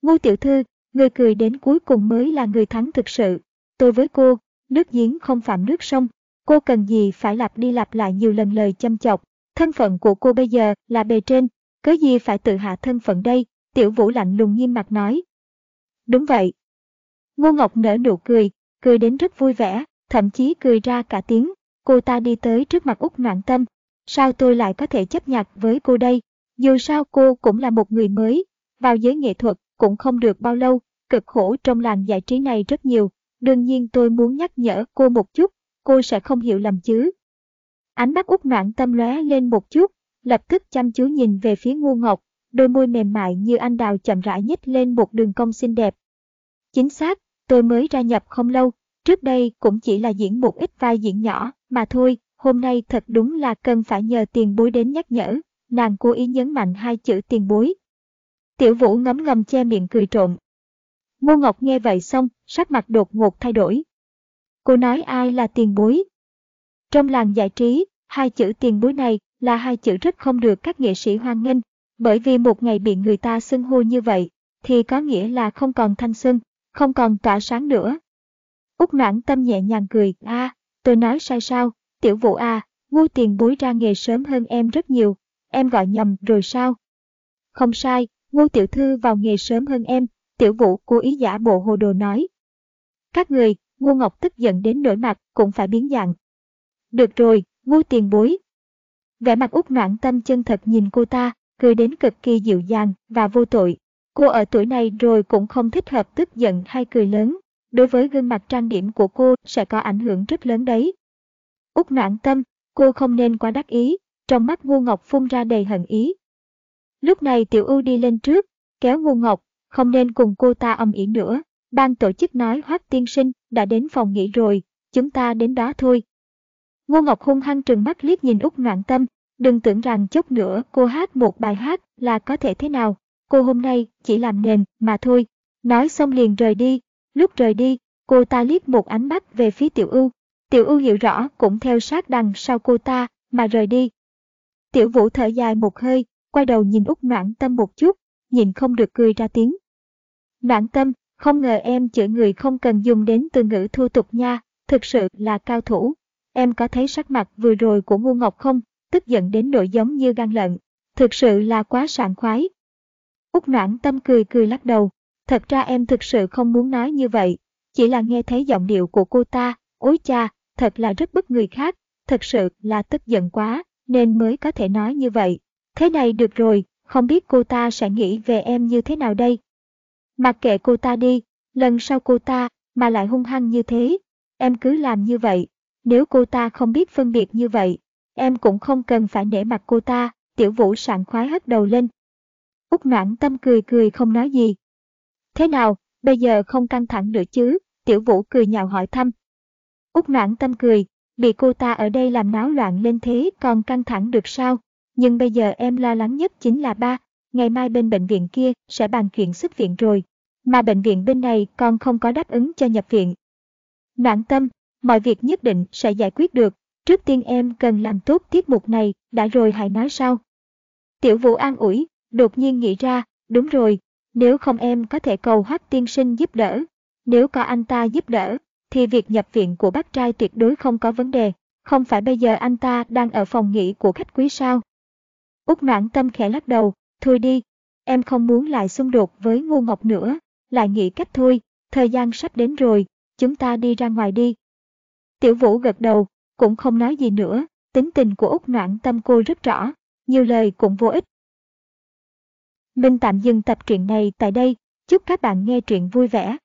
Ngô tiểu thư, người cười đến cuối cùng mới là người thắng thực sự. Tôi với cô, nước giếng không phạm nước sông, cô cần gì phải lặp đi lặp lại nhiều lần lời châm chọc. Thân phận của cô bây giờ là bề trên, cớ gì phải tự hạ thân phận đây, tiểu vũ lạnh lùng nghiêm mặt nói. Đúng vậy. Ngô Ngọc nở nụ cười, cười đến rất vui vẻ, thậm chí cười ra cả tiếng. Cô ta đi tới trước mặt Úc Noạn Tâm. Sao tôi lại có thể chấp nhặt với cô đây? Dù sao cô cũng là một người mới, vào giới nghệ thuật cũng không được bao lâu, cực khổ trong làng giải trí này rất nhiều. Đương nhiên tôi muốn nhắc nhở cô một chút, cô sẽ không hiểu lầm chứ. Ánh mắt út noạn tâm lóe lên một chút, lập tức chăm chú nhìn về phía ngu ngọc, đôi môi mềm mại như anh đào chậm rãi nhích lên một đường cong xinh đẹp. Chính xác, tôi mới ra nhập không lâu, trước đây cũng chỉ là diễn một ít vai diễn nhỏ, mà thôi, hôm nay thật đúng là cần phải nhờ tiền bối đến nhắc nhở, nàng cố ý nhấn mạnh hai chữ tiền bối. Tiểu vũ ngấm ngầm che miệng cười trộm. Ngô Ngọc nghe vậy xong, sắc mặt đột ngột thay đổi. Cô nói ai là tiền bối? Trong làng giải trí, hai chữ tiền bối này là hai chữ rất không được các nghệ sĩ hoan nghênh, bởi vì một ngày bị người ta xưng hô như vậy, thì có nghĩa là không còn thanh xuân, không còn tỏa sáng nữa. Úc noãn tâm nhẹ nhàng cười, a tôi nói sai sao, tiểu vũ à, ngu tiền bối ra nghề sớm hơn em rất nhiều, em gọi nhầm rồi sao? Không sai, ngu tiểu thư vào nghề sớm hơn em, tiểu vũ cố ý giả bộ hồ đồ nói. Các người, ngu ngọc tức giận đến nổi mặt cũng phải biến dạng, được rồi, ngu tiền bối. Vẻ mặt út noãn tâm chân thật nhìn cô ta, cười đến cực kỳ dịu dàng và vô tội. Cô ở tuổi này rồi cũng không thích hợp tức giận hay cười lớn. Đối với gương mặt trang điểm của cô sẽ có ảnh hưởng rất lớn đấy. Úc noãn tâm, cô không nên quá đắc ý, trong mắt ngu ngọc phun ra đầy hận ý. Lúc này tiểu ưu đi lên trước, kéo ngu ngọc, không nên cùng cô ta âm ỉ nữa. Ban tổ chức nói hoác tiên sinh đã đến phòng nghỉ rồi, chúng ta đến đó thôi. Ngô Ngọc hung hăng trừng mắt liếc nhìn Úc Noạn Tâm, đừng tưởng rằng chút nữa cô hát một bài hát là có thể thế nào, cô hôm nay chỉ làm nền mà thôi. Nói xong liền rời đi, lúc rời đi, cô ta liếc một ánh mắt về phía Tiểu Ưu. Tiểu Ưu hiểu rõ cũng theo sát đằng sau cô ta mà rời đi. Tiểu Vũ thở dài một hơi, quay đầu nhìn Úc Noãn Tâm một chút, nhìn không được cười ra tiếng. Noãn Tâm, không ngờ em chửi người không cần dùng đến từ ngữ thô tục nha, thực sự là cao thủ. Em có thấy sắc mặt vừa rồi của ngu ngọc không? Tức giận đến nỗi giống như gan lợn. Thực sự là quá sảng khoái. Úc noãn tâm cười cười lắc đầu. Thật ra em thực sự không muốn nói như vậy. Chỉ là nghe thấy giọng điệu của cô ta. ối cha, thật là rất bức người khác. Thật sự là tức giận quá, nên mới có thể nói như vậy. Thế này được rồi, không biết cô ta sẽ nghĩ về em như thế nào đây? Mặc kệ cô ta đi, lần sau cô ta mà lại hung hăng như thế, em cứ làm như vậy, nếu cô ta không biết phân biệt như vậy, em cũng không cần phải nể mặt cô ta, tiểu vũ sảng khoái hất đầu lên. Úc noãn tâm cười cười không nói gì. Thế nào, bây giờ không căng thẳng nữa chứ, tiểu vũ cười nhạo hỏi thăm. Úc noãn tâm cười, bị cô ta ở đây làm náo loạn lên thế còn căng thẳng được sao, nhưng bây giờ em lo lắng nhất chính là ba, ngày mai bên bệnh viện kia sẽ bàn chuyện xuất viện rồi, mà bệnh viện bên này còn không có đáp ứng cho nhập viện. Noãn tâm, mọi việc nhất định sẽ giải quyết được. Trước tiên em cần làm tốt tiết mục này, đã rồi hãy nói sau. Tiểu vũ an ủi, đột nhiên nghĩ ra, đúng rồi, nếu không em có thể cầu hoác tiên sinh giúp đỡ. Nếu có anh ta giúp đỡ, thì việc nhập viện của bác trai tuyệt đối không có vấn đề. Không phải bây giờ anh ta đang ở phòng nghỉ của khách quý sao? Úc noãn tâm khẽ lắc đầu, thôi đi, em không muốn lại xung đột với Ngô Ngọc nữa, lại nghĩ cách thôi, thời gian sắp đến rồi, chúng ta đi ra ngoài đi. Tiểu Vũ gật đầu, cũng không nói gì nữa, tính tình của Úc noãn tâm cô rất rõ, nhiều lời cũng vô ích. Mình tạm dừng tập truyện này tại đây, chúc các bạn nghe truyện vui vẻ.